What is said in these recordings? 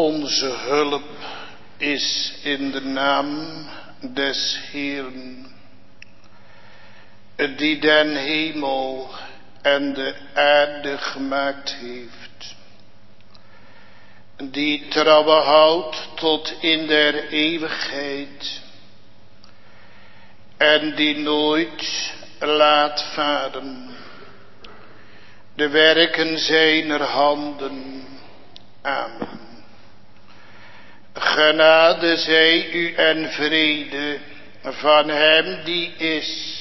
Onze hulp is in de naam des Heeren, die den hemel en de aarde gemaakt heeft, die trouwen houdt tot in der eeuwigheid en die nooit laat varen de werken zijner handen. Amen. Genade zij u en vrede van hem die is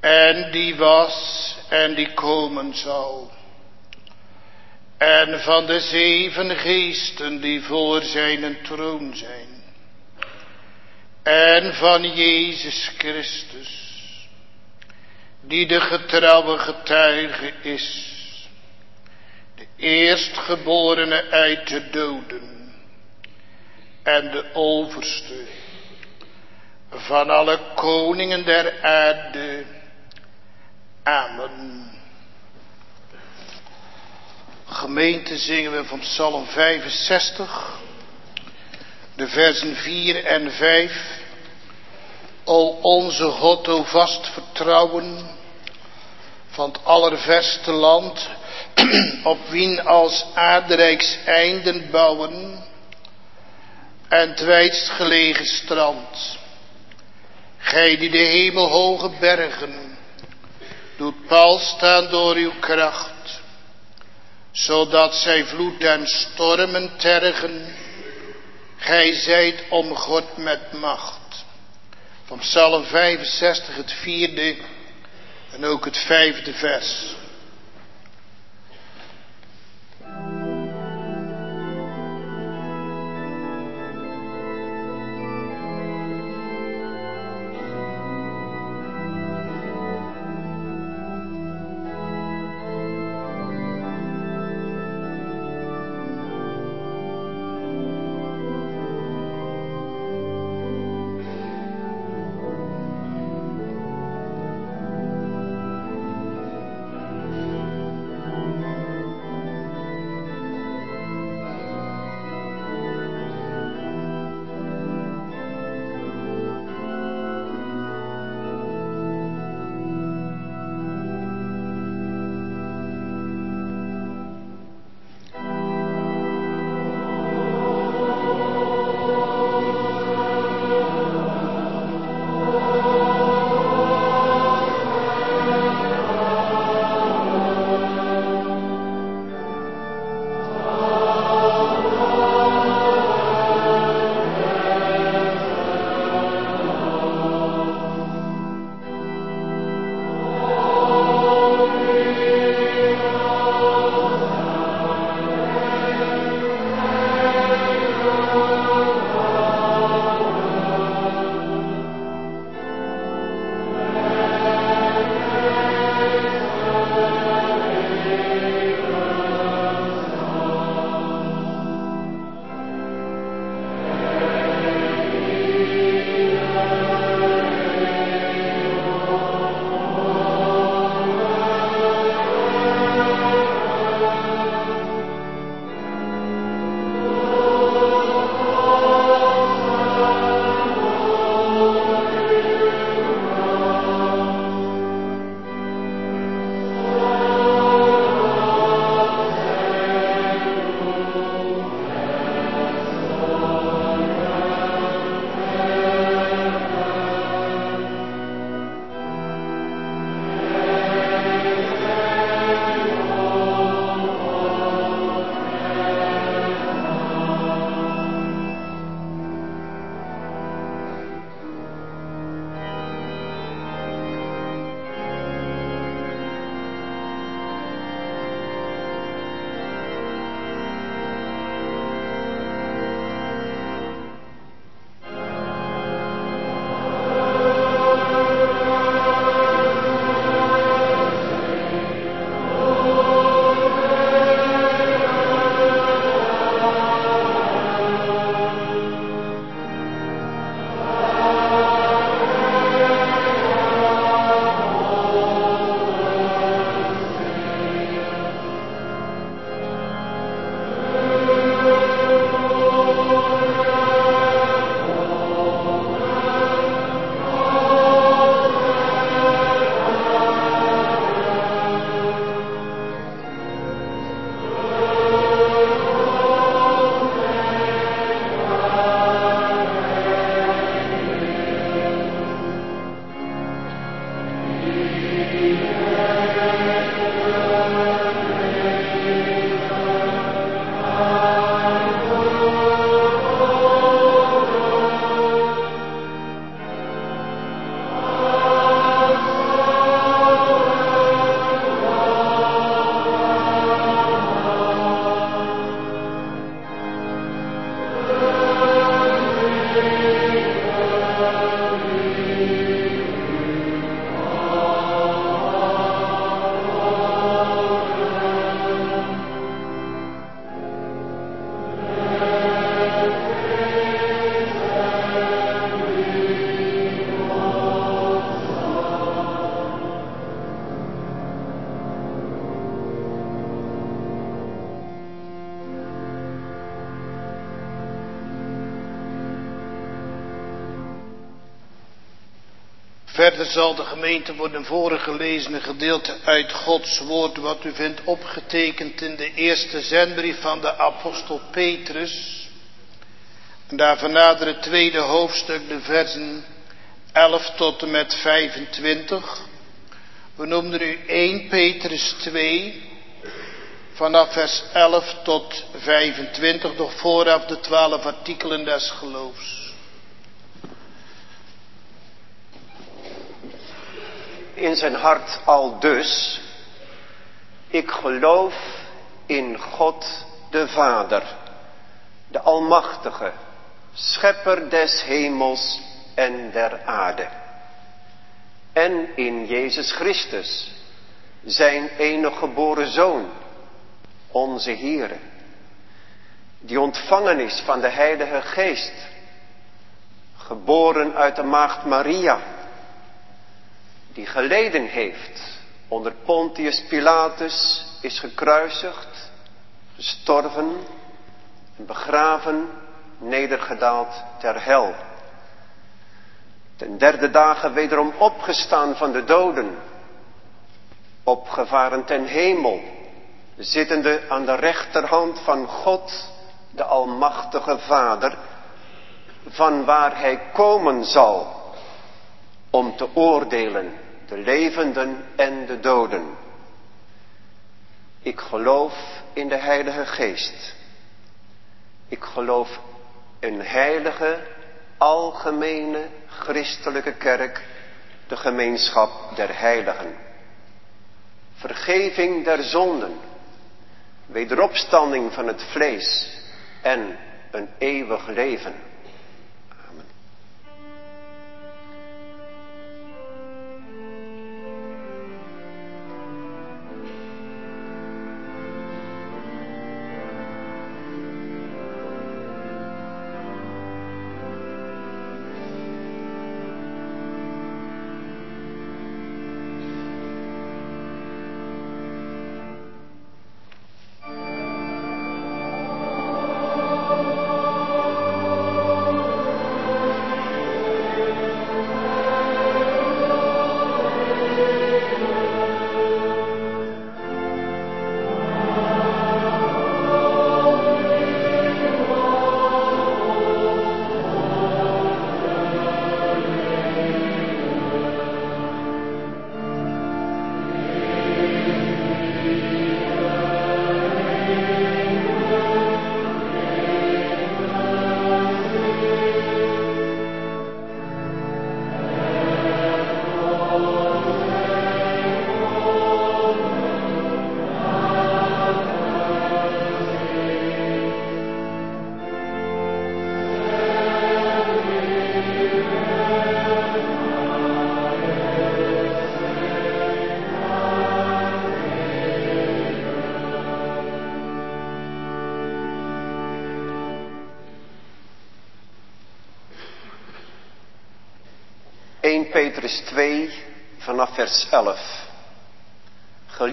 en die was en die komen zal. En van de zeven geesten die voor zijn troon zijn. En van Jezus Christus, die de getrouwe getuige is. De eerstgeborene uit de doden en de overste van alle koningen der aarde. Amen. Gemeente zingen we van Psalm 65, de versen 4 en 5. O onze God, o vast vertrouwen van het allerverste land, op wien als aardrijks einden bouwen en het gelegen strand. Gij die de hemelhoge bergen doet pal staan door uw kracht, zodat zij vloed en stormen tergen. Gij zijt om God met macht. Van Psalm 65, het vierde en ook het vijfde vers. Zal de gemeente worden voorgelezen een gedeelte uit Gods woord wat u vindt opgetekend in de eerste zendbrief van de apostel Petrus. En daarvan nader het tweede hoofdstuk, de versen 11 tot en met 25. We noemden u 1 Petrus 2, vanaf vers 11 tot 25, nog vooraf de twaalf artikelen des geloofs. In zijn hart al dus, ik geloof in God de Vader, de Almachtige, Schepper des hemels en der aarde. En in Jezus Christus, zijn enige geboren Zoon, onze Heere, die ontvangen is van de Heilige Geest, geboren uit de Maagd Maria, die geleden heeft onder Pontius Pilatus, is gekruisigd, gestorven en begraven, nedergedaald ter hel. Ten derde dagen wederom opgestaan van de doden, opgevaren ten hemel, zittende aan de rechterhand van God, de Almachtige Vader, van waar Hij komen zal om te oordelen de levenden en de doden. Ik geloof in de Heilige Geest. Ik geloof een heilige, algemene, christelijke kerk, de gemeenschap der heiligen. Vergeving der zonden, wederopstanding van het vlees en een eeuwig leven.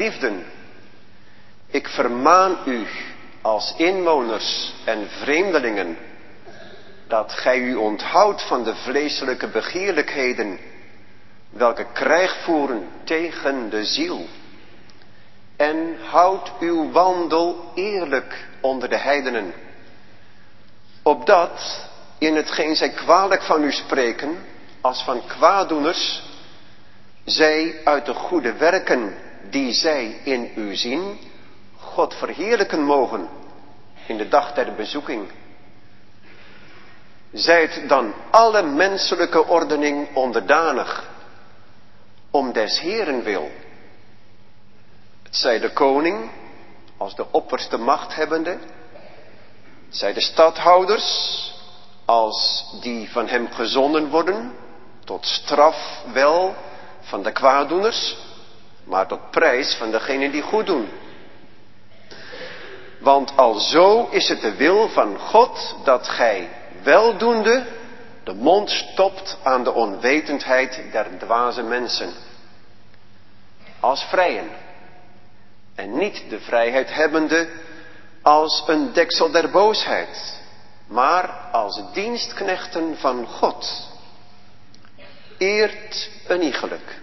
Geliefden, ik vermaan u als inwoners en vreemdelingen dat gij u onthoudt van de vleeselijke begeerlijkheden welke krijg voeren tegen de ziel. En houd uw wandel eerlijk onder de heidenen, opdat in hetgeen zij kwalijk van u spreken, als van kwaadoeners, zij uit de goede werken die zij in u zien, God verheerlijken mogen in de dag der bezoeking. Zijt dan alle menselijke ordening onderdanig, om des Heren wil. Het zij de koning als de opperste machthebbende, zij de stadhouders als die van hem gezonden worden, tot straf wel van de kwaadoeners, maar tot prijs van degenen die goed doen. Want al zo is het de wil van God dat gij weldoende de mond stopt aan de onwetendheid der dwaze mensen. Als vrijen. En niet de vrijheid hebbende als een deksel der boosheid, maar als dienstknechten van God Eert een iegelijk.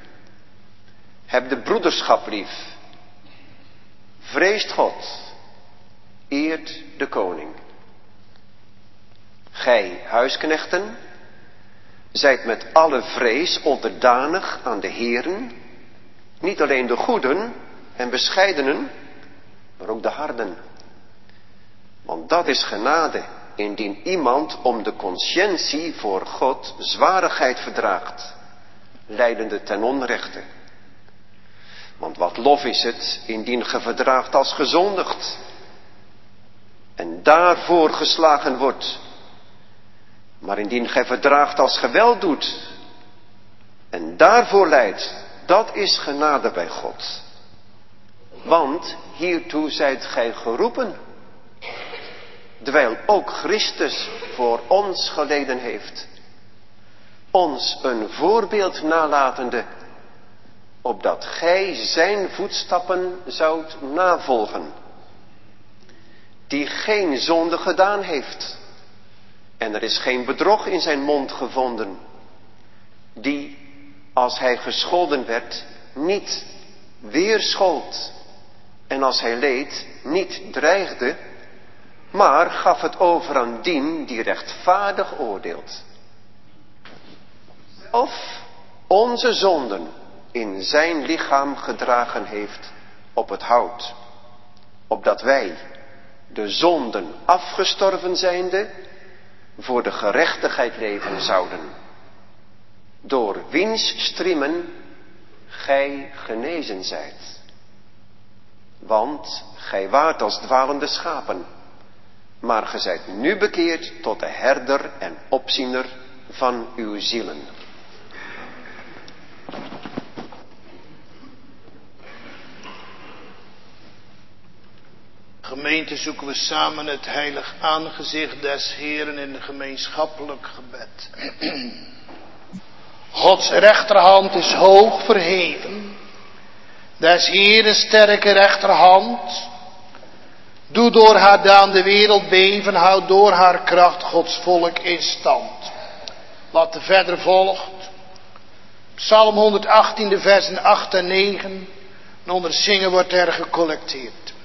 Heb de broederschap lief. Vreest God. Eert de koning. Gij, huisknechten, zijt met alle vrees onderdanig aan de heren, niet alleen de goeden en bescheidenen, maar ook de harden. Want dat is genade, indien iemand om de conscientie voor God zwarigheid verdraagt, leidende ten onrechte. Want wat lof is het, indien ge verdraagt als gezondigd, en daarvoor geslagen wordt. Maar indien gij verdraagt als geweld doet, en daarvoor leidt, dat is genade bij God. Want hiertoe zijt gij geroepen. Terwijl ook Christus voor ons geleden heeft. Ons een voorbeeld nalatende, opdat gij zijn voetstappen zoudt navolgen. Die geen zonde gedaan heeft. En er is geen bedrog in zijn mond gevonden. Die, als hij gescholden werd, niet weerschold. En als hij leed, niet dreigde, maar gaf het over aan dien die rechtvaardig oordeelt. Of onze zonden in zijn lichaam gedragen heeft op het hout, opdat wij, de zonden afgestorven zijnde, voor de gerechtigheid leven zouden. Door wiens striemen gij genezen zijt. Want gij waart als dwalende schapen maar ge zijt nu bekeerd tot de herder en opziener van uw zielen. Gemeente zoeken we samen het heilig aangezicht des Heren in een gemeenschappelijk gebed. Gods rechterhand is hoog verheven. Des Heren sterke rechterhand Doe door haar daan de wereld beven, houd door haar kracht Gods volk in stand. Wat er verder volgt. Psalm 118, de versen 8 en 9. En onder zingen wordt er gecollecteerd.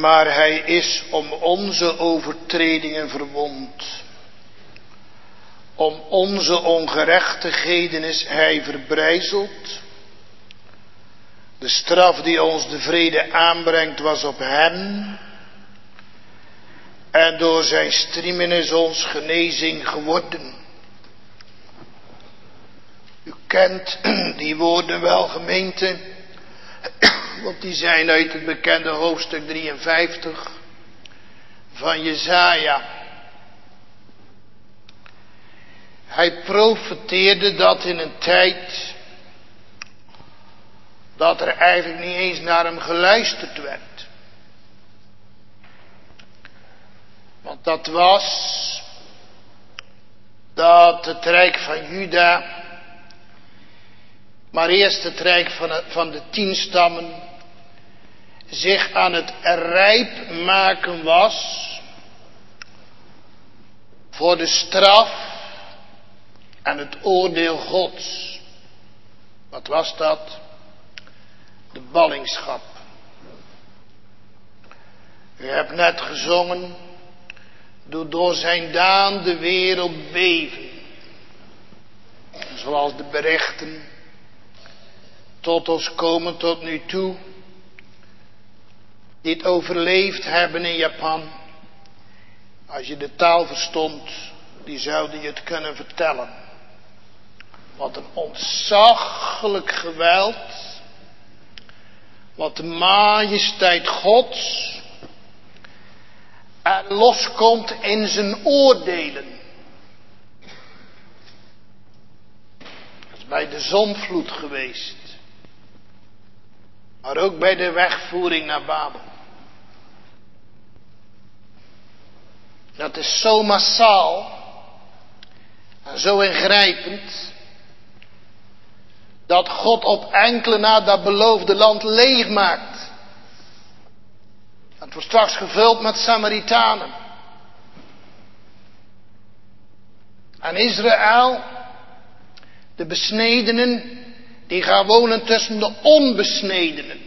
Maar hij is om onze overtredingen verwond. Om onze ongerechtigheden is hij verbrijzeld. De straf die ons de vrede aanbrengt was op hem. En door zijn striemen is ons genezing geworden. U kent die woorden wel, gemeente. Die zijn uit het bekende hoofdstuk 53 van Jezaja. Hij profeteerde dat in een tijd dat er eigenlijk niet eens naar hem geluisterd werd. Want dat was dat het rijk van Juda, maar eerst het rijk van, van de tien stammen, zich aan het rijp maken was voor de straf en het oordeel Gods. Wat was dat? De ballingschap. U hebt net gezongen, doe door zijn daan de wereld beven. Zoals de berichten tot ons komen tot nu toe dit overleefd hebben in Japan. Als je de taal verstond, die zouden je het kunnen vertellen. Wat een ontzaglijk geweld. Wat de majesteit Gods loskomt in zijn oordelen. Dat is bij de zonvloed geweest. Maar ook bij de wegvoering naar Babel. Dat is zo massaal en zo ingrijpend dat God op enkele na dat beloofde land leeg maakt. Het wordt straks gevuld met Samaritanen. En Israël, de besnedenen, die gaan wonen tussen de onbesnedenen.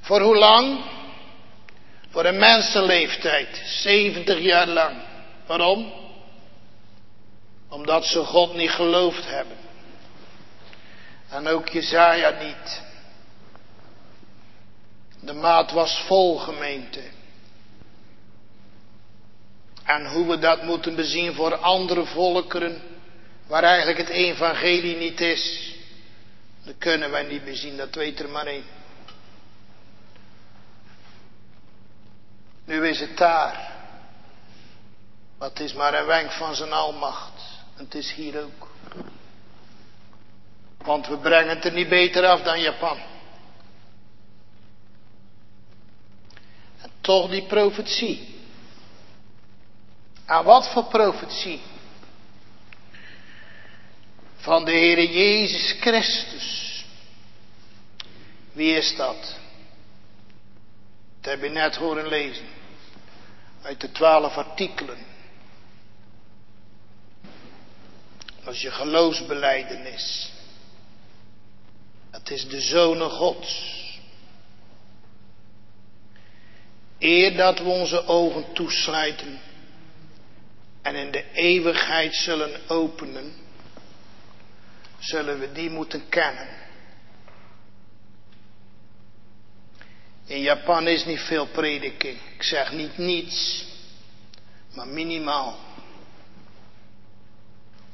Voor hoe lang? Voor een mensenleeftijd. 70 jaar lang. Waarom? Omdat ze God niet geloofd hebben. En ook Jezaja niet. De maat was vol gemeente. En hoe we dat moeten bezien voor andere volkeren, waar eigenlijk het evangelie niet is, dat kunnen wij niet bezien, dat weet er maar één. Nu is het daar. Maar het is maar een wenk van zijn almacht. En het is hier ook. Want we brengen het er niet beter af dan Japan. En toch die profetie. Aan wat voor profetie? Van de Heere Jezus Christus. Wie is dat? Dat heb je net horen lezen. Uit de twaalf artikelen. Dat is je geloofsbeleidenis. Het is de Zonen Gods. Eer dat we onze ogen toesluiten en in de eeuwigheid zullen openen, zullen we die moeten kennen. In Japan is niet veel prediking. Ik zeg niet niets, maar minimaal.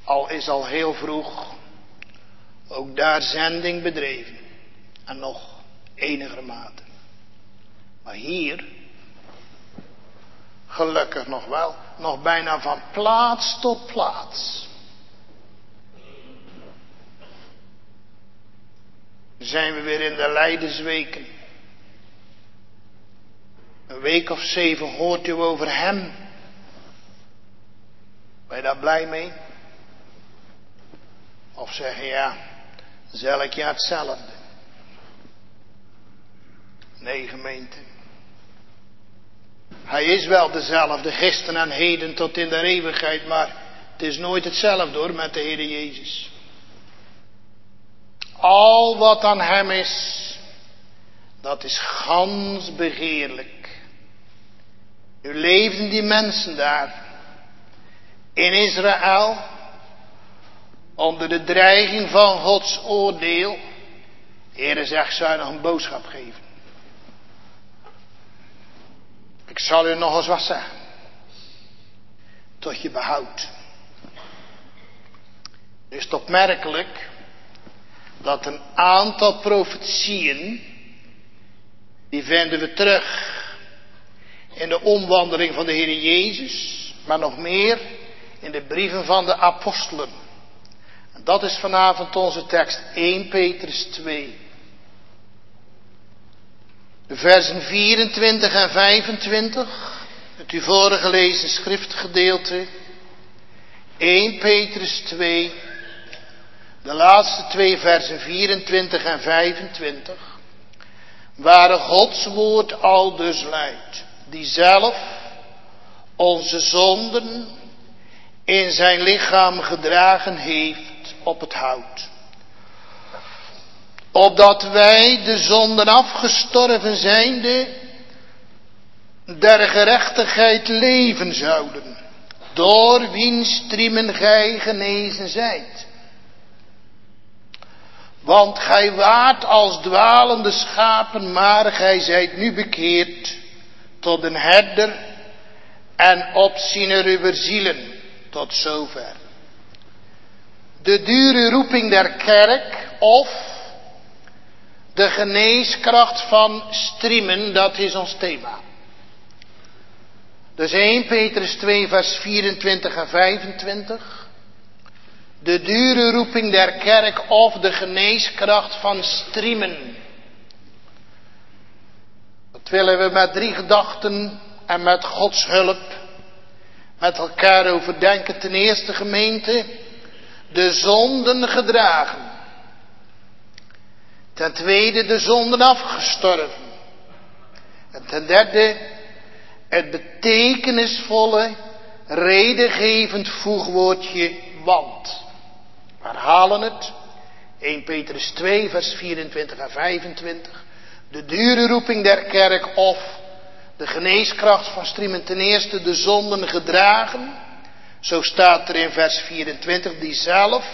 Al is al heel vroeg ook daar zending bedreven. En nog enige mate. Maar hier, gelukkig nog wel, nog bijna van plaats tot plaats. Zijn we weer in de Leidensweken. Een week of zeven hoort u over hem. Ben je daar blij mee? Of zeggen ja, is elk jaar hetzelfde. Nee, gemeente. Hij is wel dezelfde, gisteren en heden tot in de eeuwigheid, maar het is nooit hetzelfde hoor met de Heer Jezus. Al wat aan Hem is, dat is gans begeerlijk. Nu leefden die mensen daar in Israël onder de dreiging van Gods oordeel. Heere zegt, zou je nog een boodschap geven? Ik zal u nog eens wat zeggen. Tot je behoudt. Het is opmerkelijk dat een aantal profetieën, die vinden we terug in de omwandeling van de Heer Jezus, maar nog meer in de brieven van de apostelen. En dat is vanavond onze tekst 1 Petrus 2. De versen 24 en 25, het u vorige gelezen schriftgedeelte. 1 Petrus 2, de laatste twee versen 24 en 25, waar Gods woord al dus luidt, die zelf onze zonden in zijn lichaam gedragen heeft op het hout. Opdat wij de zonden afgestorven zijnde der gerechtigheid leven zouden, door wiens striemen gij genezen zijt. Want gij waart als dwalende schapen, maar gij zijt nu bekeerd tot een herder en opziener uw zielen. Tot zover. De dure roeping der kerk of de geneeskracht van striemen, dat is ons thema. Dus 1 Petrus 2 vers 24 en 25. De dure roeping der kerk of de geneeskracht van striemen. Willen we met drie gedachten en met Gods hulp met elkaar overdenken. Ten eerste gemeente, de zonden gedragen. Ten tweede, de zonden afgestorven. En ten derde, het betekenisvolle, redengevend voegwoordje want. We herhalen het. 1 Petrus 2, vers 24 en 25. De dure roeping der kerk of de geneeskracht van striemen ten eerste de zonden gedragen. Zo staat er in vers 24, die zelf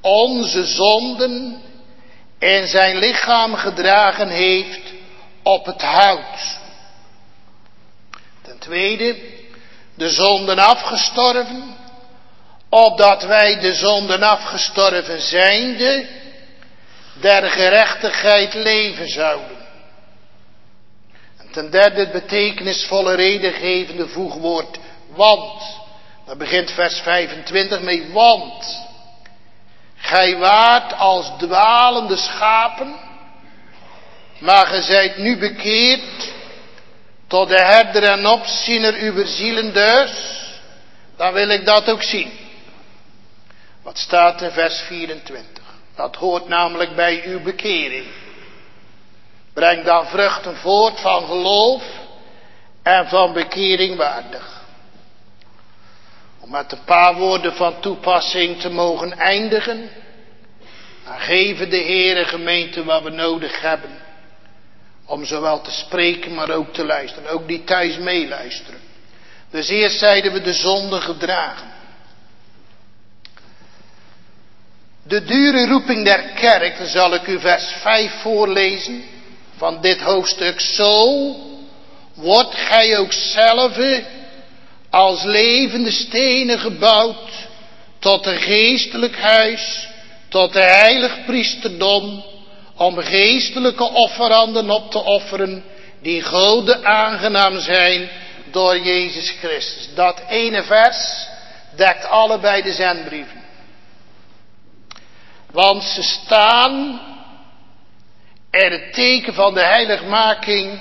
onze zonden in zijn lichaam gedragen heeft op het hout. Ten tweede, de zonden afgestorven, opdat wij de zonden afgestorven zijnde, der gerechtigheid leven zouden. Ten derde het betekenisvolle redengevende voegwoord want. Daar begint vers 25 mee want. Gij waart als dwalende schapen, maar gij zijt nu bekeerd tot de herder en opziener uw zielen dus. Dan wil ik dat ook zien. Wat staat in vers 24? Dat hoort namelijk bij uw bekering. Breng dan vruchten voort van geloof en van bekering waardig. Om met een paar woorden van toepassing te mogen eindigen. Dan geven de Heere gemeente wat we nodig hebben. Om zowel te spreken, maar ook te luisteren. Ook die thuis meeluisteren. Dus eerst zeiden we de zonde gedragen. De dure roeping der kerk, dan zal ik u vers 5 voorlezen van dit hoofdstuk. Zo wordt gij ook zelf als levende stenen gebouwd tot een geestelijk huis, tot de heilig priesterdom, om geestelijke offeranden op te offeren, die Gode aangenaam zijn door Jezus Christus. Dat ene vers dekt allebei de zendbrieven. Want ze staan er het teken van de heiligmaking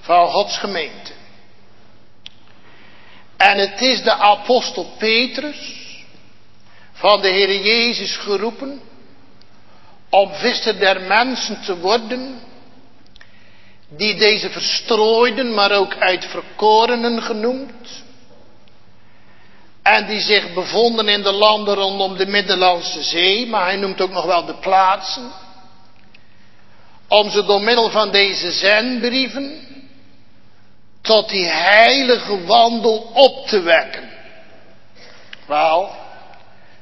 van Gods gemeente. En het is de apostel Petrus van de Heer Jezus geroepen om visser der mensen te worden, die deze verstrooiden, maar ook uitverkorenen genoemd. En die zich bevonden in de landen rondom de Middellandse Zee, maar hij noemt ook nog wel de plaatsen. Om ze door middel van deze zendbrieven tot die heilige wandel op te wekken. Wel,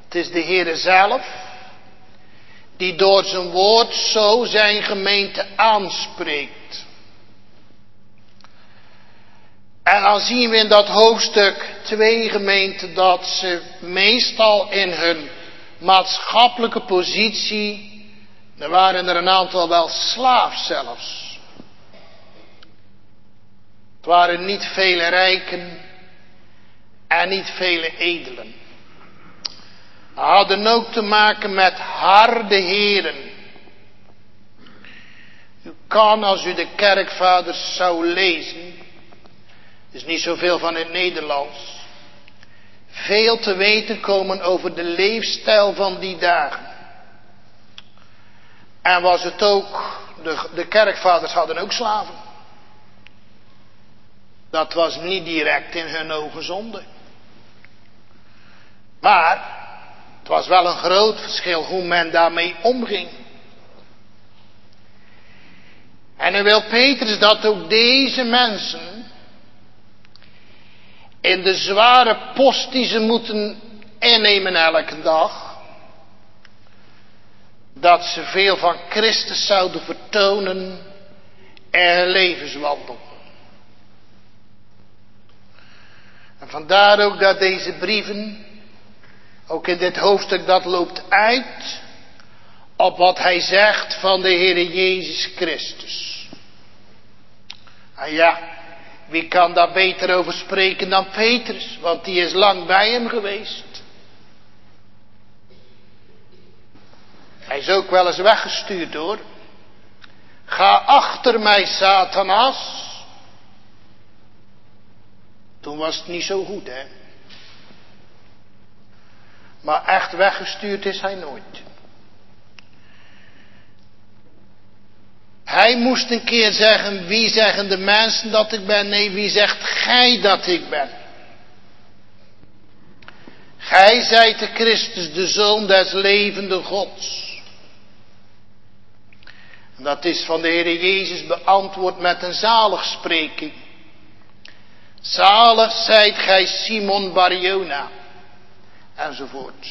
het is de Heere zelf die door zijn woord zo zijn gemeente aanspreekt. En dan zien we in dat hoofdstuk twee gemeenten dat ze meestal in hun maatschappelijke positie, er waren er een aantal wel slaaf zelfs. Het waren niet vele rijken en niet vele edelen. Hadden ook te maken met harde heren. U kan als u de kerkvaders zou lezen, is niet zoveel van het Nederlands, veel te weten komen over de leefstijl van die dagen. En was het ook, de, de kerkvaders hadden ook slaven. Dat was niet direct in hun ogen zonde. Maar het was wel een groot verschil hoe men daarmee omging. En dan wil Petrus dat ook deze mensen in de zware post die ze moeten innemen elke dag, dat ze veel van Christus zouden vertonen en levenswandel. En vandaar ook dat deze brieven, ook in dit hoofdstuk, dat loopt uit op wat hij zegt van de Heere Jezus Christus. En ja, wie kan daar beter over spreken dan Petrus, want die is lang bij hem geweest. Hij is ook wel eens weggestuurd hoor. Ga achter mij, Satanas. Toen was het niet zo goed, hè. Maar echt weggestuurd is hij nooit. Hij moest een keer zeggen, wie zeggen de mensen dat ik ben? Nee, wie zegt gij dat ik ben? Gij zijt de Christus, de Zoon des levende Gods. En dat is van de Heer Jezus beantwoord met een zaligspreking. Zalig zijt gij Simon Barjona. Enzovoort.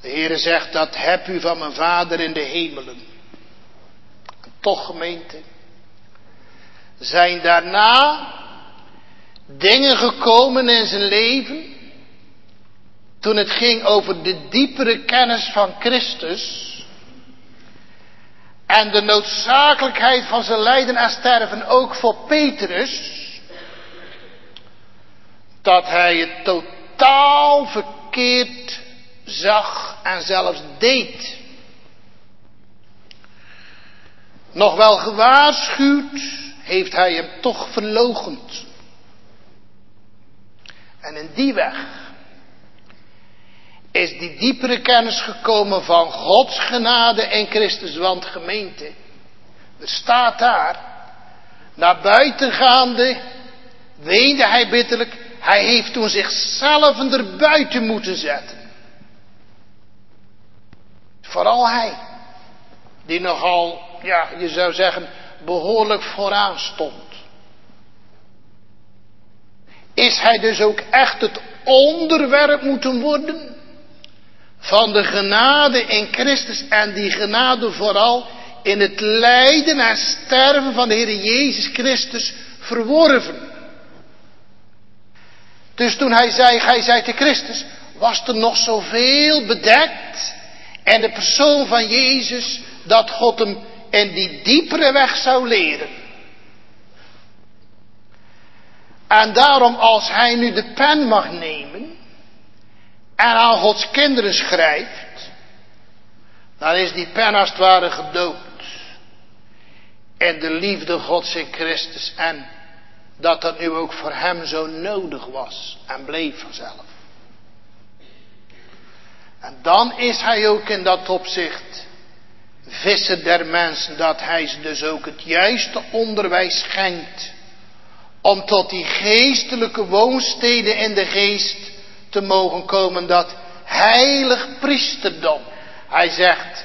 De Heer zegt dat heb u van mijn vader in de hemelen. Toch gemeente. Zijn daarna dingen gekomen in zijn leven. Toen het ging over de diepere kennis van Christus. En de noodzakelijkheid van zijn lijden en sterven ook voor Petrus. Dat hij het totaal verkeerd zag en zelfs deed. Nog wel gewaarschuwd heeft hij hem toch verlogend. En in die weg is die diepere kennis gekomen van Gods genade en Christus, want gemeente, er staat daar, naar buiten gaande, weende hij bitterlijk, hij heeft toen zichzelf er buiten moeten zetten. Vooral hij, die nogal, ja, je zou zeggen, behoorlijk vooraan stond. Is hij dus ook echt het onderwerp moeten worden van de genade in Christus en die genade vooral in het lijden en sterven van de Heer Jezus Christus verworven. Dus toen hij zei, gij zijt de Christus, was er nog zoveel bedekt en de persoon van Jezus dat God hem in die diepere weg zou leren. En daarom als hij nu de pen mag nemen en aan Gods kinderen schrijft, dan is die pen als het ware gedoopt. En de liefde Gods in Christus en dat dat nu ook voor hem zo nodig was en bleef vanzelf. En dan is hij ook in dat opzicht visser der mensen, dat hij ze dus ook het juiste onderwijs schenkt om tot die geestelijke woonsteden in de geest te mogen komen, dat heilig priesterdom. Hij zegt,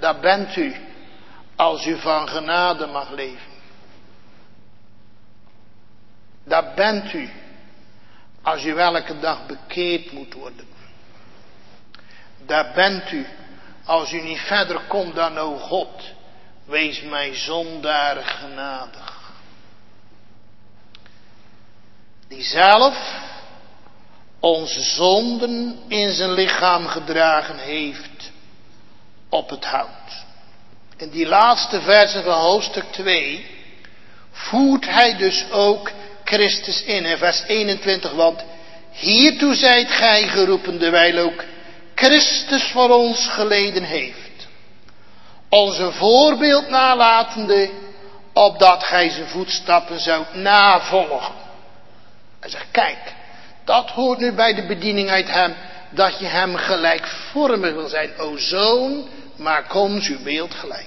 daar bent u als u van genade mag leven. Daar bent u als u elke dag bekeerd moet worden. Daar bent u als u niet verder komt dan, o God, wees mij zondaar genadig. Die zelf onze zonden in zijn lichaam gedragen heeft op het hout. In die laatste versen van hoofdstuk 2 voert hij dus ook Christus in. In vers 21, want hiertoe zijt gij geroepen, terwijl ook Christus voor ons geleden heeft. Onze voorbeeld nalatende, opdat gij zijn voetstappen zoudt navolgen. Hij zegt, kijk, dat hoort nu bij de bediening uit hem, dat je hem gelijkvormig wil zijn. O zoon, maak ons uw beeld gelijk.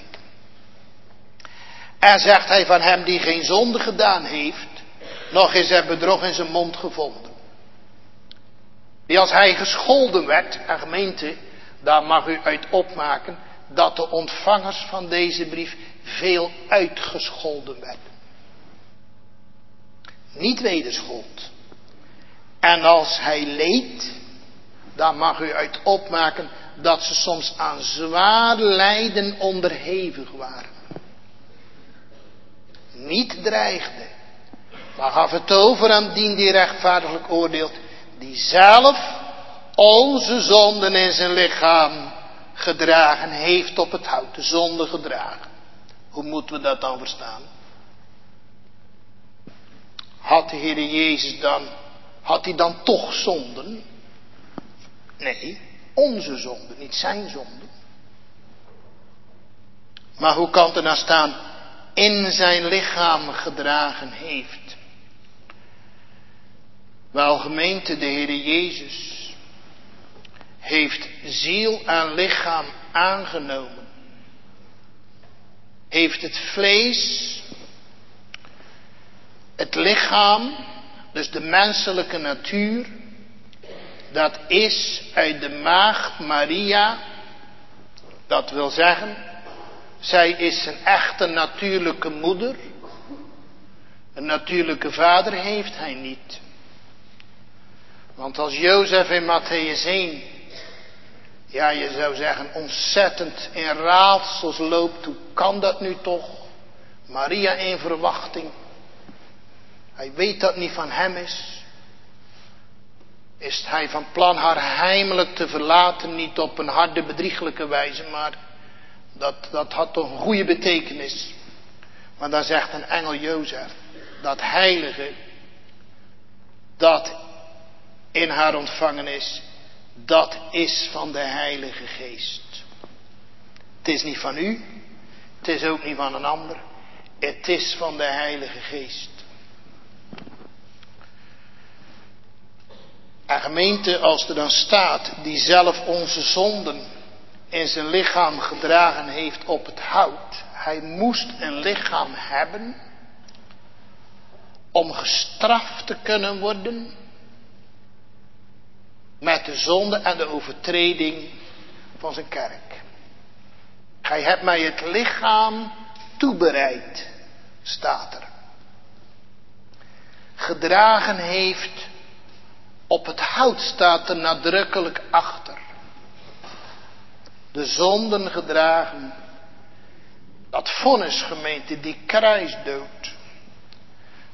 En zegt hij van hem die geen zonde gedaan heeft, nog is er bedrog in zijn mond gevonden. Die als hij gescholden werd, en gemeente, daar mag u uit opmaken dat de ontvangers van deze brief veel uitgescholden werden. Niet wederschold. En als hij leed, dan mag u uit opmaken dat ze soms aan zwaar lijden onderhevig waren. Niet dreigde, maar gaf het over aan dien die rechtvaardiglijk oordeelt, die zelf onze zonden in zijn lichaam gedragen heeft op het hout, de zonde gedragen. Hoe moeten we dat dan verstaan? Had de Heer Jezus dan had hij dan toch zonden? Nee, onze zonde, niet zijn zonde. Maar hoe kan het er nou staan, in zijn lichaam gedragen heeft? Wel gemeente, de Heer Jezus heeft ziel en lichaam aangenomen. Heeft het vlees, het lichaam dus de menselijke natuur, dat is uit de maagd Maria, dat wil zeggen, zij is een echte natuurlijke moeder. Een natuurlijke vader heeft hij niet. Want als Jozef in Matthäus 1, ja je zou zeggen ontzettend in raadsels loopt, hoe kan dat nu toch? Maria in verwachting. Hij weet dat niet van hem is. Is hij van plan haar heimelijk te verlaten, niet op een harde bedrieglijke wijze, maar dat, dat had toch een goede betekenis. Maar dan zegt een engel Jozef, dat heilige, dat in haar ontvangen is, dat is van de Heilige Geest. Het is niet van u, het is ook niet van een ander, het is van de Heilige Geest. En gemeente, als er dan staat, die zelf onze zonden in zijn lichaam gedragen heeft op het hout. Hij moest een lichaam hebben om gestraft te kunnen worden met de zonde en de overtreding van zijn kerk. Hij hebt mij het lichaam toebereid, staat er. Gedragen heeft op het hout staat er nadrukkelijk achter. De zonden gedragen. Dat vonnisgemeente, die kruisdood.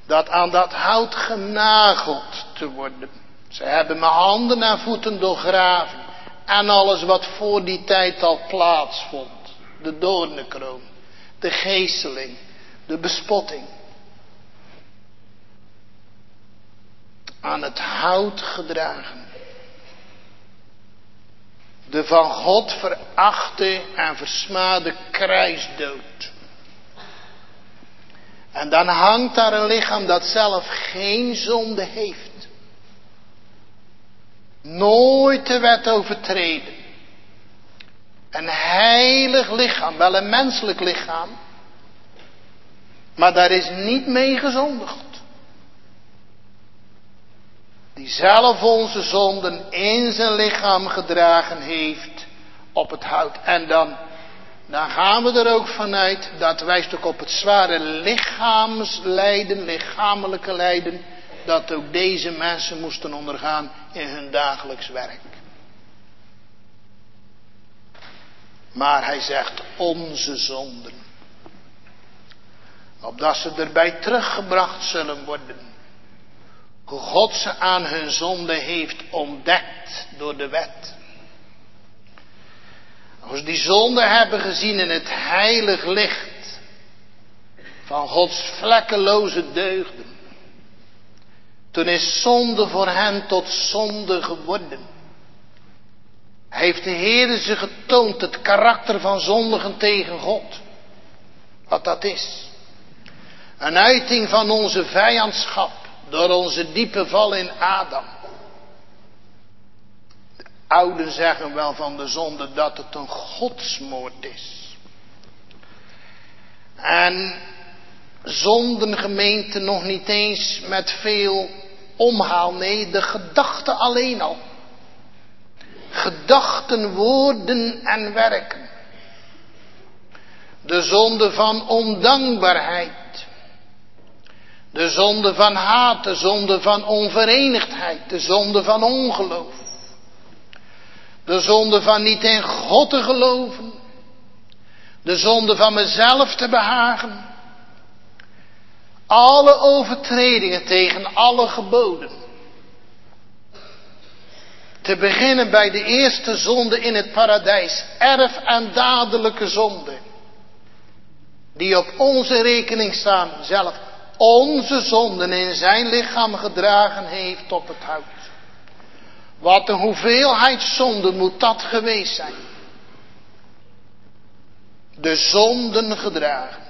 Dat aan dat hout genageld te worden. Ze hebben mijn handen en voeten doorgraven. En alles wat voor die tijd al plaatsvond. De doornenkroon. De geesteling. De bespotting. aan het hout gedragen. De van God verachte en versmade kruisdood. En dan hangt daar een lichaam dat zelf geen zonde heeft. Nooit de wet overtreden. Een heilig lichaam, wel een menselijk lichaam. Maar daar is niet mee gezondigd. die zelf onze zonden in zijn lichaam gedragen heeft op het hout. En dan, dan gaan we er ook vanuit, dat wijst ook op het zware lichaamslijden, lichamelijke lijden, dat ook deze mensen moesten ondergaan in hun dagelijks werk. Maar hij zegt onze zonden. Opdat ze erbij teruggebracht zullen worden. Hoe God ze aan hun zonde heeft ontdekt door de wet. Als die zonde hebben gezien in het heilig licht van Gods vlekkeloze deugden. Toen is zonde voor hen tot zonde geworden. Heeft de Heer ze getoond het karakter van zondigen tegen God. Wat dat is. Een uiting van onze vijandschap door onze diepe val in Adam. De ouden zeggen wel van de zonde dat het een godsmoord is. En zondengemeente nog niet eens met veel omhaal. Nee, de gedachte alleen al. Gedachten, woorden en werken. De zonde van ondankbaarheid. De zonde van haat, de zonde van onverenigdheid, de zonde van ongeloof. De zonde van niet in God te geloven. De zonde van mezelf te behagen. Alle overtredingen tegen alle geboden. Te beginnen bij de eerste zonde in het paradijs. Erf en dadelijke zonde. Die op onze rekening staan zelf onze zonden in zijn lichaam gedragen heeft op het hout. Wat een hoeveelheid zonde moet dat geweest zijn. De zonden gedragen.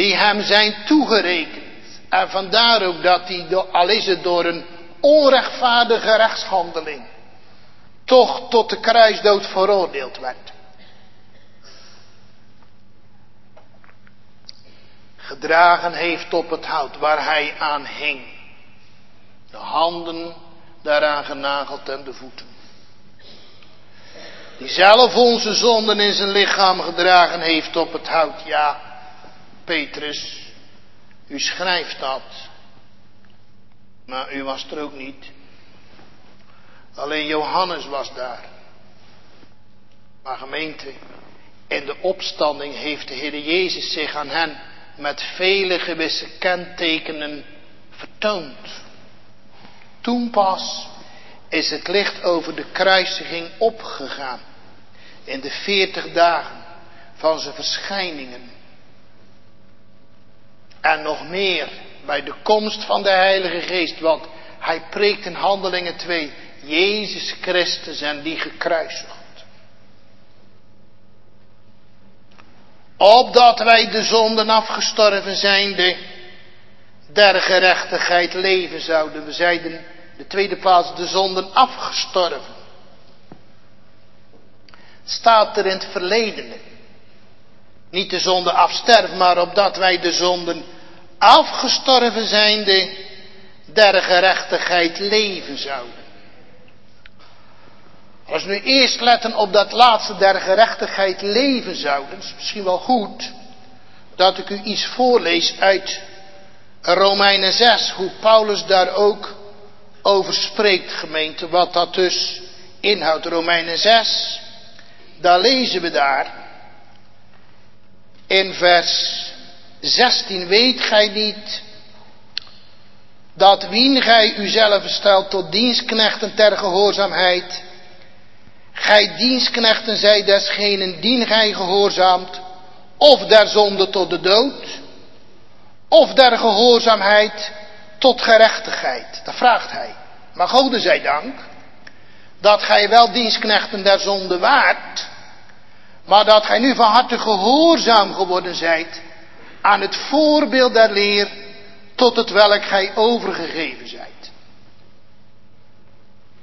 Die hem zijn toegerekend. En vandaar ook dat hij, al is het door een onrechtvaardige rechtshandeling, toch tot de kruisdood veroordeeld werd. gedragen heeft op het hout waar hij aan hing. De handen daaraan genageld en de voeten. Die zelf onze zonden in zijn lichaam gedragen heeft op het hout. Ja, Petrus, u schrijft dat. Maar u was er ook niet. Alleen Johannes was daar. Maar gemeente, in de opstanding heeft de Heer Jezus zich aan hen met vele gewisse kentekenen vertoond. Toen pas is het licht over de kruisiging opgegaan. In de veertig dagen van zijn verschijningen. En nog meer bij de komst van de Heilige Geest. Want hij preekt in Handelingen 2. Jezus Christus en die gekruisigd. Opdat wij de zonden afgestorven zijnde der gerechtigheid leven zouden. We zeiden de tweede plaats de zonden afgestorven. Staat er in het verledene. Niet de zonde afsterven, maar opdat wij de zonden afgestorven zijnde der gerechtigheid leven zouden. Als we nu eerst letten op dat laatste der gerechtigheid leven zouden, is misschien wel goed dat ik u iets voorlees uit Romeinen 6, hoe Paulus daar ook over spreekt, gemeente, wat dat dus inhoudt. Romeinen 6, daar lezen we daar in vers 16, weet gij niet dat wien gij uzelf stelt tot dienstknechten ter gehoorzaamheid, Gij dienstknechten zij desgenen dien gij gehoorzaamt, of der zonde tot de dood, of der gehoorzaamheid tot gerechtigheid. Dat vraagt hij. Maar Gode zij dank, dat gij wel dienstknechten der zonde waart, maar dat gij nu van harte gehoorzaam geworden zijt aan het voorbeeld der leer tot het welk gij overgegeven zijt.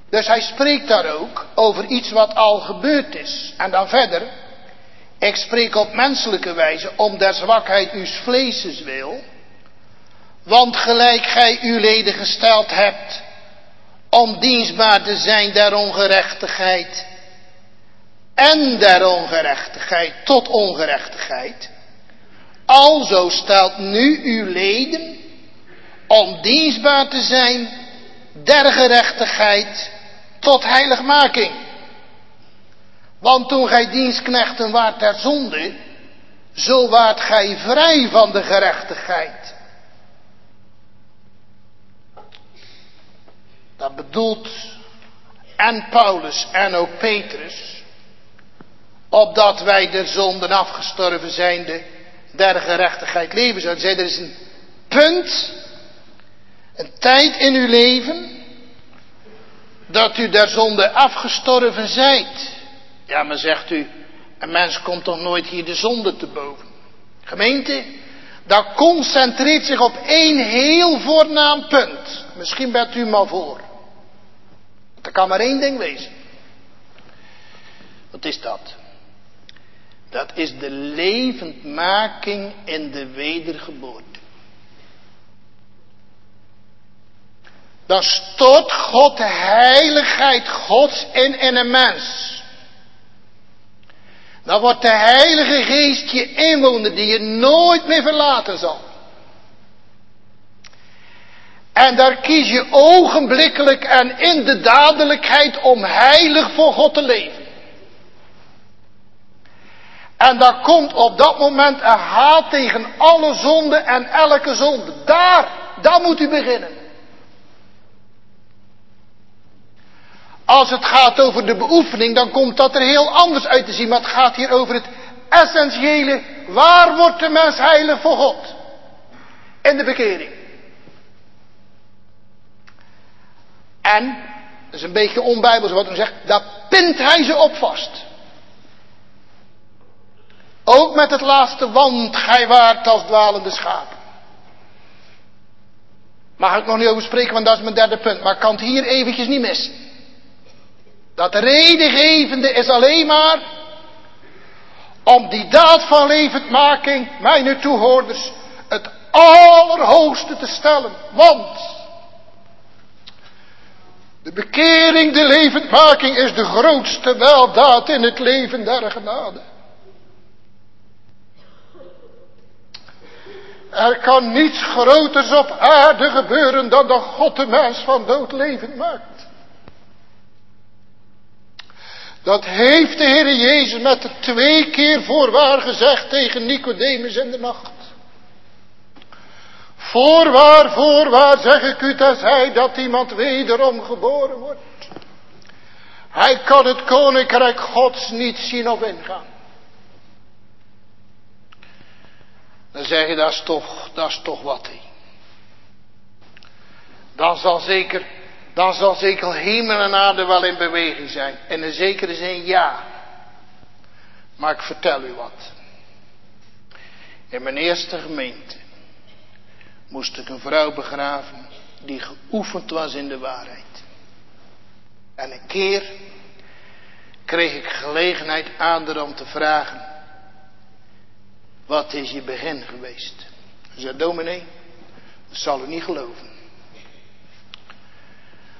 Dus hij spreekt daar ook over iets wat al gebeurd is. En dan verder, ik spreek op menselijke wijze om der zwakheid uw vleeses wil. Want gelijk gij uw leden gesteld hebt om dienstbaar te zijn der ongerechtigheid en der ongerechtigheid tot ongerechtigheid, alzo stelt nu uw leden om dienstbaar te zijn der gerechtigheid tot heiligmaking. Want toen gij dienstknechten waart ter zonde, zo waart gij vrij van de gerechtigheid. Dat bedoelt en Paulus en ook Petrus, opdat wij de zonden afgestorven zijnde der gerechtigheid leven zouden. Zij, er is een punt, een tijd in uw leven, dat u der zonde afgestorven zijt. Ja, maar zegt u, een mens komt toch nooit hier de zonde te boven. Gemeente, dat concentreert zich op één heel voornaam punt. Misschien bent u maar voor. Er kan maar één ding wezen. Wat is dat? Dat is de levendmaking in de wedergeboorte. Dan stort God de heiligheid Gods in in een mens. Dan wordt de Heilige Geest je inwoner die je nooit meer verlaten zal. En daar kies je ogenblikkelijk en in de dadelijkheid om heilig voor God te leven. En daar komt op dat moment een haat tegen alle zonde en elke zonde. Daar, daar moet u beginnen. Als het gaat over de beoefening, dan komt dat er heel anders uit te zien. Maar het gaat hier over het essentiële. Waar wordt de mens heilig voor God? In de bekering. En, dat is een beetje onbijbels wat hij zegt, daar pint hij ze op vast. Ook met het laatste, want gij waart als dwalende schapen. Mag ik nog niet over spreken, want dat is mijn derde punt. Maar ik kan het hier eventjes niet missen. Dat redengevende is alleen maar om die daad van levendmaking, mijn toehoorders, het allerhoogste te stellen. Want de bekering, de levendmaking is de grootste weldaad in het leven der genade. Er kan niets groters op aarde gebeuren dan dat God de mens van dood levend maakt. Dat heeft de Heer Jezus met de twee keer voorwaar gezegd tegen Nicodemus in de nacht. Voorwaar, voorwaar zeg ik u hij dat iemand wederom geboren wordt. Hij kan het koninkrijk gods niet zien of ingaan. Dan zeg je, dat is toch, dat is toch wat. He. Dan zal zeker dan zal zeker hemel en aarde wel in beweging zijn. In een zekere zin ja. Maar ik vertel u wat. In mijn eerste gemeente moest ik een vrouw begraven die geoefend was in de waarheid. En een keer kreeg ik gelegenheid aan om te vragen, wat is je begin geweest? Ze zei, dominee, dat zal u niet geloven.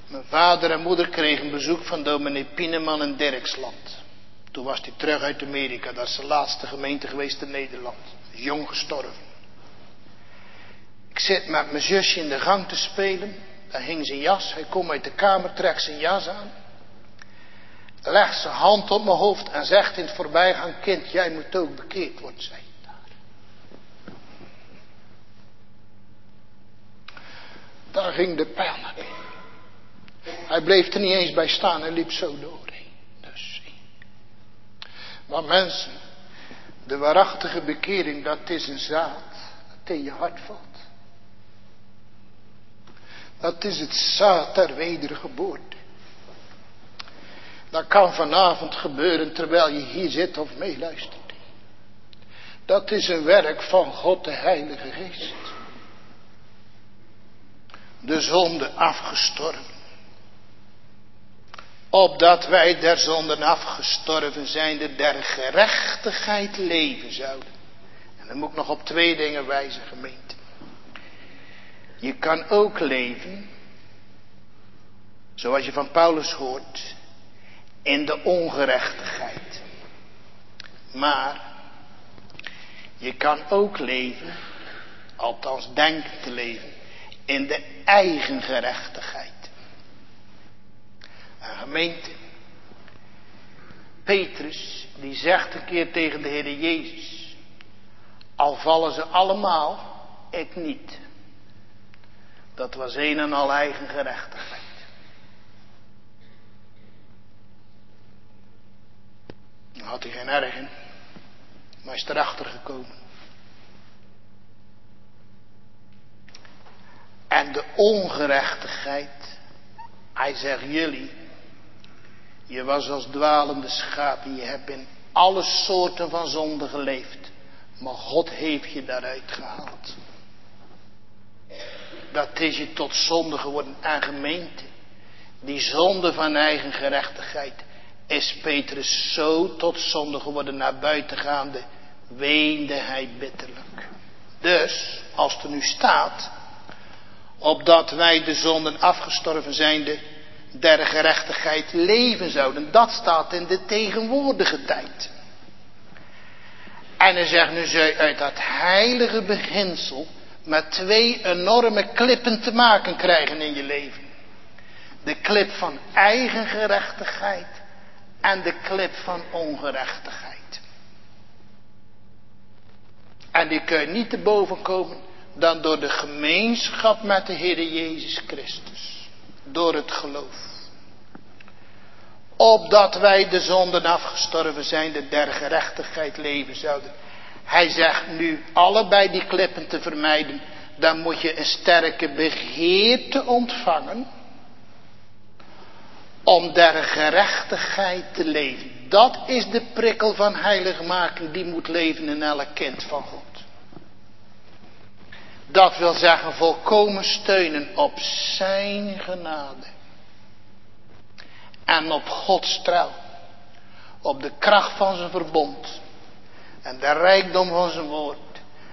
Mijn vader en moeder kregen bezoek van dominee Pieneman in Dirksland. Toen was hij terug uit Amerika. Dat is de laatste gemeente geweest in Nederland. Jong gestorven. Ik zit met mijn zusje in de gang te spelen. Daar hing zijn jas. Hij komt uit de kamer, trekt zijn jas aan. Legt zijn hand op mijn hoofd en zegt in het voorbijgaan: Kind, jij moet ook bekeerd worden, daar. Ging de pijl naar binnen. Hij bleef er niet eens bij staan en liep zo door. Dus, maar mensen, de waarachtige bekering, dat is een zaad dat in je hart valt. Dat is het zaad der wedergeboorte. Dat kan vanavond gebeuren terwijl je hier zit of meeluistert. Dat is een werk van God de Heilige Geest. De zonde afgestorven opdat wij der zonden afgestorven zijnde der gerechtigheid leven zouden. En dan moet ik nog op twee dingen wijzen, gemeente. Je kan ook leven, zoals je van Paulus hoort, in de ongerechtigheid. Maar je kan ook leven, althans denken te leven, in de eigen gerechtigheid. Een gemeente. Petrus, die zegt een keer tegen de Heer Jezus, al vallen ze allemaal, ik niet. Dat was een en al eigen gerechtigheid. Dan had hij geen erg in, maar is erachter gekomen. En de ongerechtigheid, hij zegt jullie, je was als dwalende schapen, je hebt in alle soorten van zonde geleefd. Maar God heeft je daaruit gehaald. Dat is je tot zonde geworden aan gemeente. Die zonde van eigen gerechtigheid is Petrus zo tot zonde geworden naar buiten gaande, weende hij bitterlijk. Dus, als er nu staat, opdat wij de zonden afgestorven zijnde, der gerechtigheid leven zouden. Dat staat in de tegenwoordige tijd. En hij zegt nu zij uit dat heilige beginsel met twee enorme klippen te maken krijgen in je leven. De klip van eigen gerechtigheid en de klip van ongerechtigheid. En die kun je niet te boven komen dan door de gemeenschap met de Heer Jezus Christus. Door het geloof. Opdat wij de zonden afgestorven zijn, de der gerechtigheid leven zouden. Hij zegt nu allebei die klippen te vermijden. Dan moet je een sterke begeerte ontvangen. Om der gerechtigheid te leven. Dat is de prikkel van heiligmaking die moet leven in elk kind van God. Dat wil zeggen volkomen steunen op zijn genade. En op Gods trouw. Op de kracht van zijn verbond. En de rijkdom van zijn woord.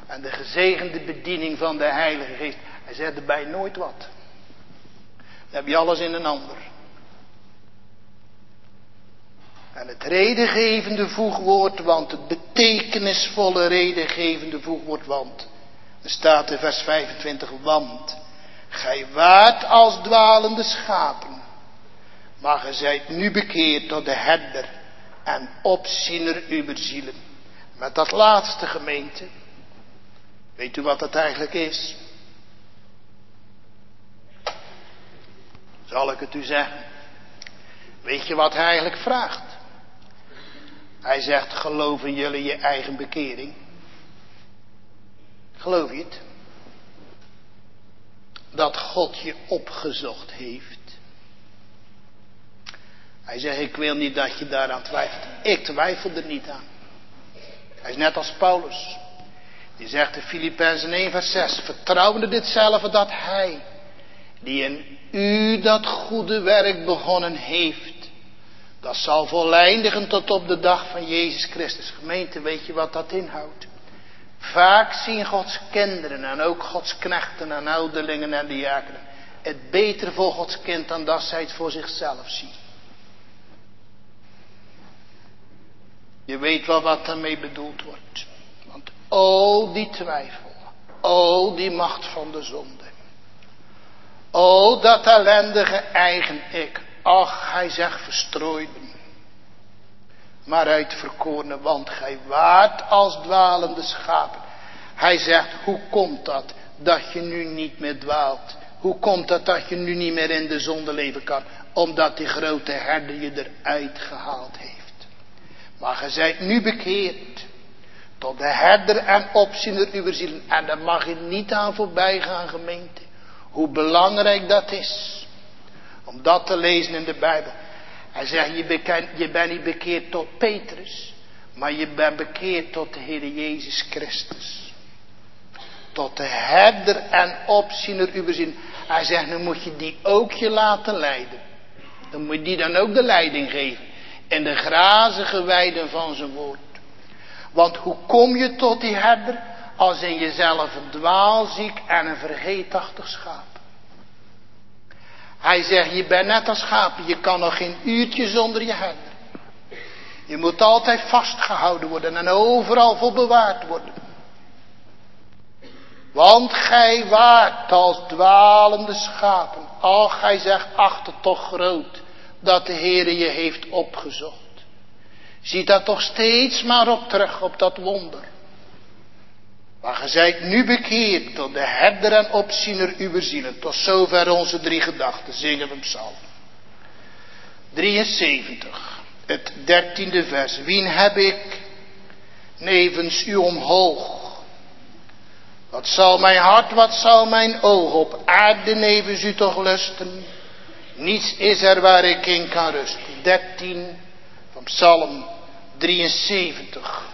En de gezegende bediening van de Heilige Geest. Hij zegt erbij nooit wat. Dan heb je alles in een ander. En het redengevende voegwoord, want het betekenisvolle redengevende voegwoord, want. Er staat in vers 25, want. Gij waart als dwalende schapen. Maar gij zijt nu bekeerd tot de herder en opziener uw zielen. Met dat laatste gemeente. Weet u wat dat eigenlijk is? Zal ik het u zeggen? Weet je wat hij eigenlijk vraagt? Hij zegt, geloven jullie je eigen bekering? Geloof je het? Dat God je opgezocht heeft. Hij zegt, ik wil niet dat je daaraan twijfelt. Ik twijfel er niet aan. Hij is net als Paulus. Die zegt in Filippenzen 1 vers 6. Vertrouwende ditzelfde dat hij, die in u dat goede werk begonnen heeft, dat zal voleindigen tot op de dag van Jezus Christus. Gemeente, weet je wat dat inhoudt? Vaak zien Gods kinderen en ook Gods knechten en ouderlingen en diakenen het beter voor Gods kind dan dat zij het voor zichzelf zien. Je weet wel wat daarmee bedoeld wordt. Want o die twijfel, o die macht van de zonde. O dat ellendige eigen ik, ach hij zegt verstrooiden. Maar uit verkorene, want gij waart als dwalende schapen. Hij zegt, hoe komt dat dat je nu niet meer dwaalt? Hoe komt dat dat je nu niet meer in de zonde leven kan? Omdat die grote herder je eruit gehaald heeft. Maar ge zijt nu bekeerd. Tot de herder en opziener uw zielen. En daar mag je niet aan voorbij gaan gemeente. Hoe belangrijk dat is. Om dat te lezen in de Bijbel. Hij zegt, je, bent niet bekeerd tot Petrus. Maar je bent bekeerd tot de Heer Jezus Christus. Tot de herder en opziener zielen. Hij zegt, nu moet je die ook je laten leiden. Dan moet je die dan ook de leiding geven in de grazige weiden van zijn woord. Want hoe kom je tot die herder? als in jezelf een dwaalziek en een vergeetachtig schaap. Hij zegt, je bent net als schapen, je kan nog geen uurtje zonder je herder. Je moet altijd vastgehouden worden en overal voor bewaard worden. Want gij waart als dwalende schapen. Al gij zegt achter toch groot dat de Heere je heeft opgezocht. Ziet daar toch steeds maar op terug, op dat wonder. Maar ge zijt nu bekeerd tot de herder en opziener uw zielen. Tot zover onze drie gedachten. Zingen we psalm. 73. Het dertiende vers. Wien heb ik nevens u omhoog? Wat zal mijn hart, wat zal mijn oog op aarde nevens u toch lusten? Niets is er waar ik in kan rusten. 13 van Psalm 73.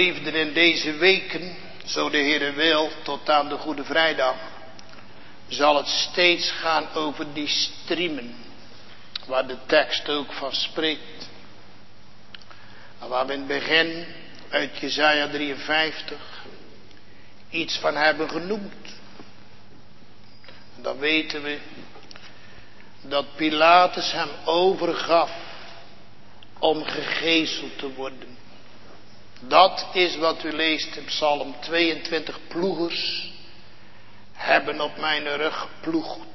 Geliefden in deze weken, zo de Heer wil, tot aan de Goede Vrijdag, zal het steeds gaan over die striemen, waar de tekst ook van spreekt. waar we in het begin uit Jezaja 53 iets van hebben genoemd. Dan weten we dat Pilatus hem overgaf om gegezeld te worden. Dat is wat u leest in Psalm 22. Ploegers hebben op mijn rug geploegd.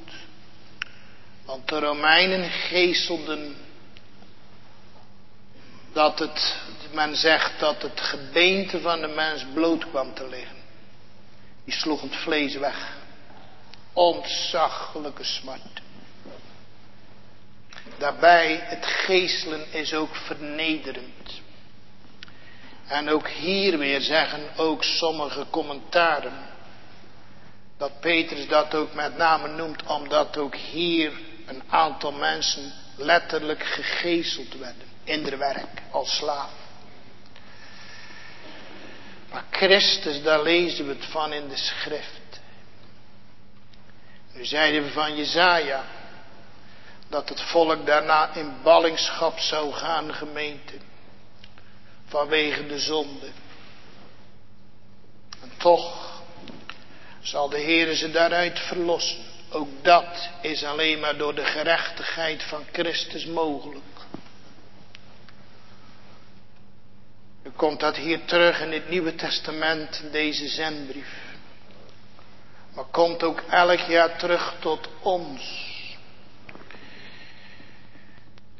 Want de Romeinen geeselden dat het, men zegt dat het gebeente van de mens bloot kwam te liggen. Die sloegen het vlees weg. Ontzaglijke smart. Daarbij, het geestelen is ook vernederend. En ook hier weer zeggen ook sommige commentaren. Dat Petrus dat ook met name noemt omdat ook hier een aantal mensen letterlijk gegezeld werden. In de werk als slaaf. Maar Christus, daar lezen we het van in de schrift. Nu zeiden we van Jezaja dat het volk daarna in ballingschap zou gaan, gemeente, vanwege de zonde. En toch zal de Heer ze daaruit verlossen. Ook dat is alleen maar door de gerechtigheid van Christus mogelijk. Nu komt dat hier terug in het Nieuwe Testament, deze zendbrief. Maar komt ook elk jaar terug tot ons.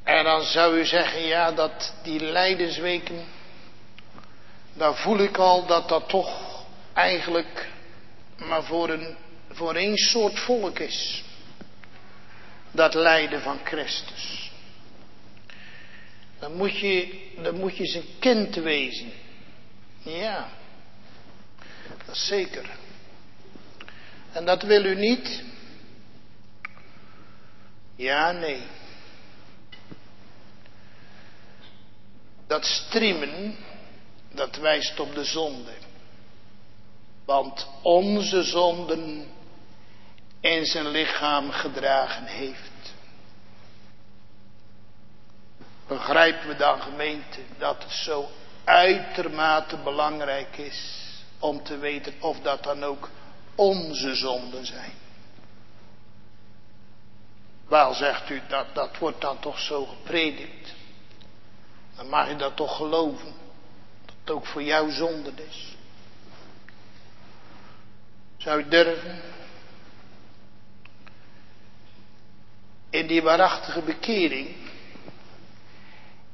En dan zou u zeggen, ja, dat die lijdensweken, daar voel ik al dat dat toch eigenlijk maar voor een, voor één soort volk is. Dat lijden van Christus. Dan moet je, dan moet je zijn kind wezen. Ja, dat zeker. En dat wil u niet? Ja, nee. Dat streamen, dat wijst op de zonde. Want onze zonden in zijn lichaam gedragen heeft. Begrijpen we dan gemeente dat het zo uitermate belangrijk is om te weten of dat dan ook onze zonden zijn. Wel zegt u dat dat wordt dan toch zo gepredikt. Dan mag je dat toch geloven. Het ook voor jou zonde is. Zou je durven? In die waarachtige bekering.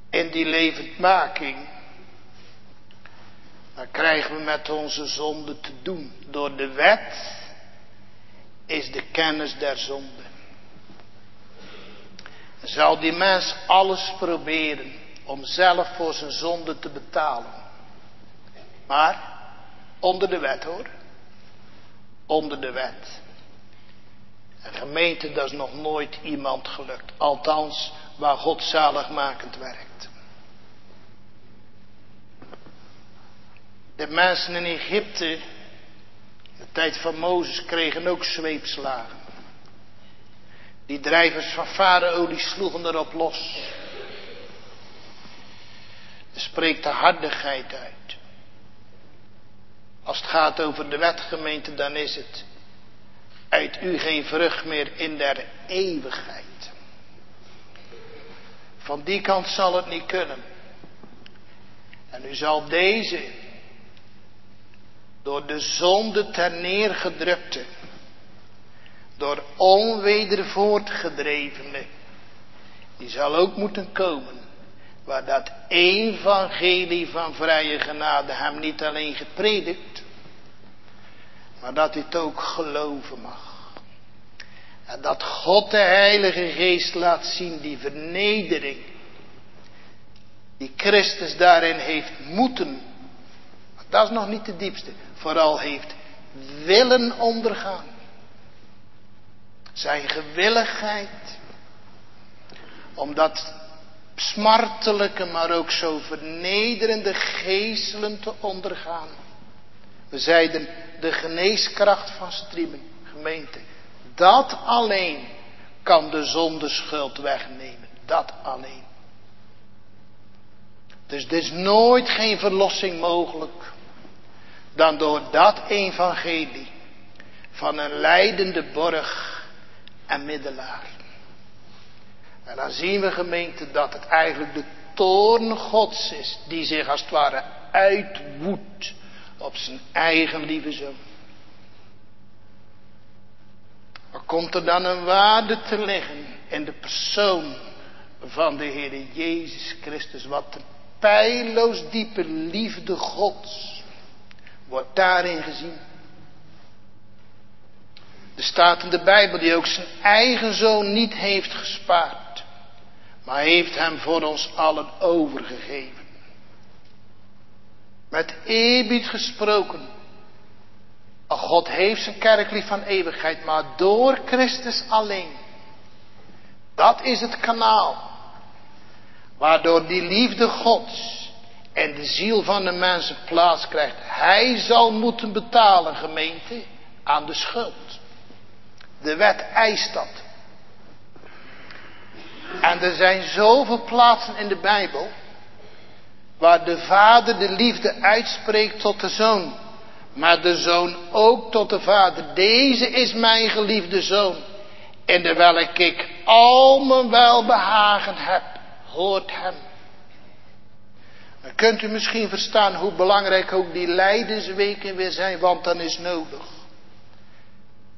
In die levendmaking. Dan krijgen we met onze zonde te doen. Door de wet is de kennis der zonde. Zal die mens alles proberen om zelf voor zijn zonde te betalen. Maar onder de wet hoor. Onder de wet. En gemeente, dat is nog nooit iemand gelukt. Althans, waar God zaligmakend werkt. De mensen in Egypte, in de tijd van Mozes, kregen ook zweepslagen. Die drijvers van Farao, die sloegen erop los. Er spreekt de hardigheid uit. Als het gaat over de wetgemeente, dan is het uit u geen vrucht meer in der eeuwigheid. Van die kant zal het niet kunnen. En u zal deze door de zonde ter neergedrukte, door onweder voortgedrevene, die zal ook moeten komen, waar dat evangelie van vrije genade hem niet alleen gepredikt, maar dat hij het ook geloven mag. En dat God de Heilige Geest laat zien die vernedering, die Christus daarin heeft moeten. Dat is nog niet de diepste vooral heeft willen ondergaan. Zijn gewilligheid om dat smartelijke, maar ook zo vernederende geestelen te ondergaan. We zeiden de geneeskracht van striemen, gemeente. Dat alleen kan de zondeschuld wegnemen. Dat alleen. Dus er is nooit geen verlossing mogelijk dan door dat evangelie van een leidende borg en middelaar. En dan zien we gemeente dat het eigenlijk de toorn gods is die zich als het ware uitwoedt op zijn eigen lieve zoon. Maar komt er dan een waarde te liggen in de persoon van de Heer Jezus Christus, wat de pijloos diepe liefde gods wordt daarin gezien. Er staat in de Bijbel die ook zijn eigen zoon niet heeft gespaard, maar heeft hem voor ons allen overgegeven. Met eerbied gesproken. God heeft zijn kerk lief van eeuwigheid, maar door Christus alleen. Dat is het kanaal. Waardoor die liefde Gods en de ziel van de mensen plaats krijgt. Hij zal moeten betalen, gemeente, aan de schuld. De wet eist dat. En er zijn zoveel plaatsen in de Bijbel waar de vader de liefde uitspreekt tot de zoon. Maar de zoon ook tot de vader. Deze is mijn geliefde zoon. In de welke ik al mijn welbehagen heb. Hoort hem. Dan kunt u misschien verstaan hoe belangrijk ook die lijdensweken weer zijn. Want dan is nodig.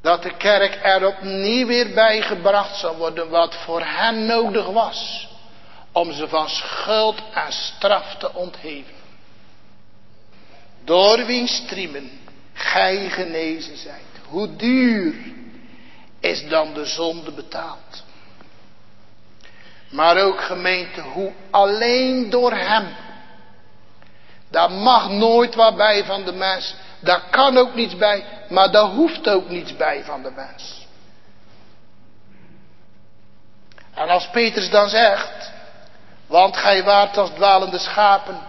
Dat de kerk er opnieuw weer bijgebracht zal worden wat voor hen nodig was. Om ze van schuld en straf te ontheven. Door wiens striemen gij genezen zijt. Hoe duur is dan de zonde betaald. Maar ook gemeente, hoe alleen door hem. Daar mag nooit wat bij van de mens. Daar kan ook niets bij, maar daar hoeft ook niets bij van de mens. En als Petrus dan zegt, want gij waart als dwalende schapen,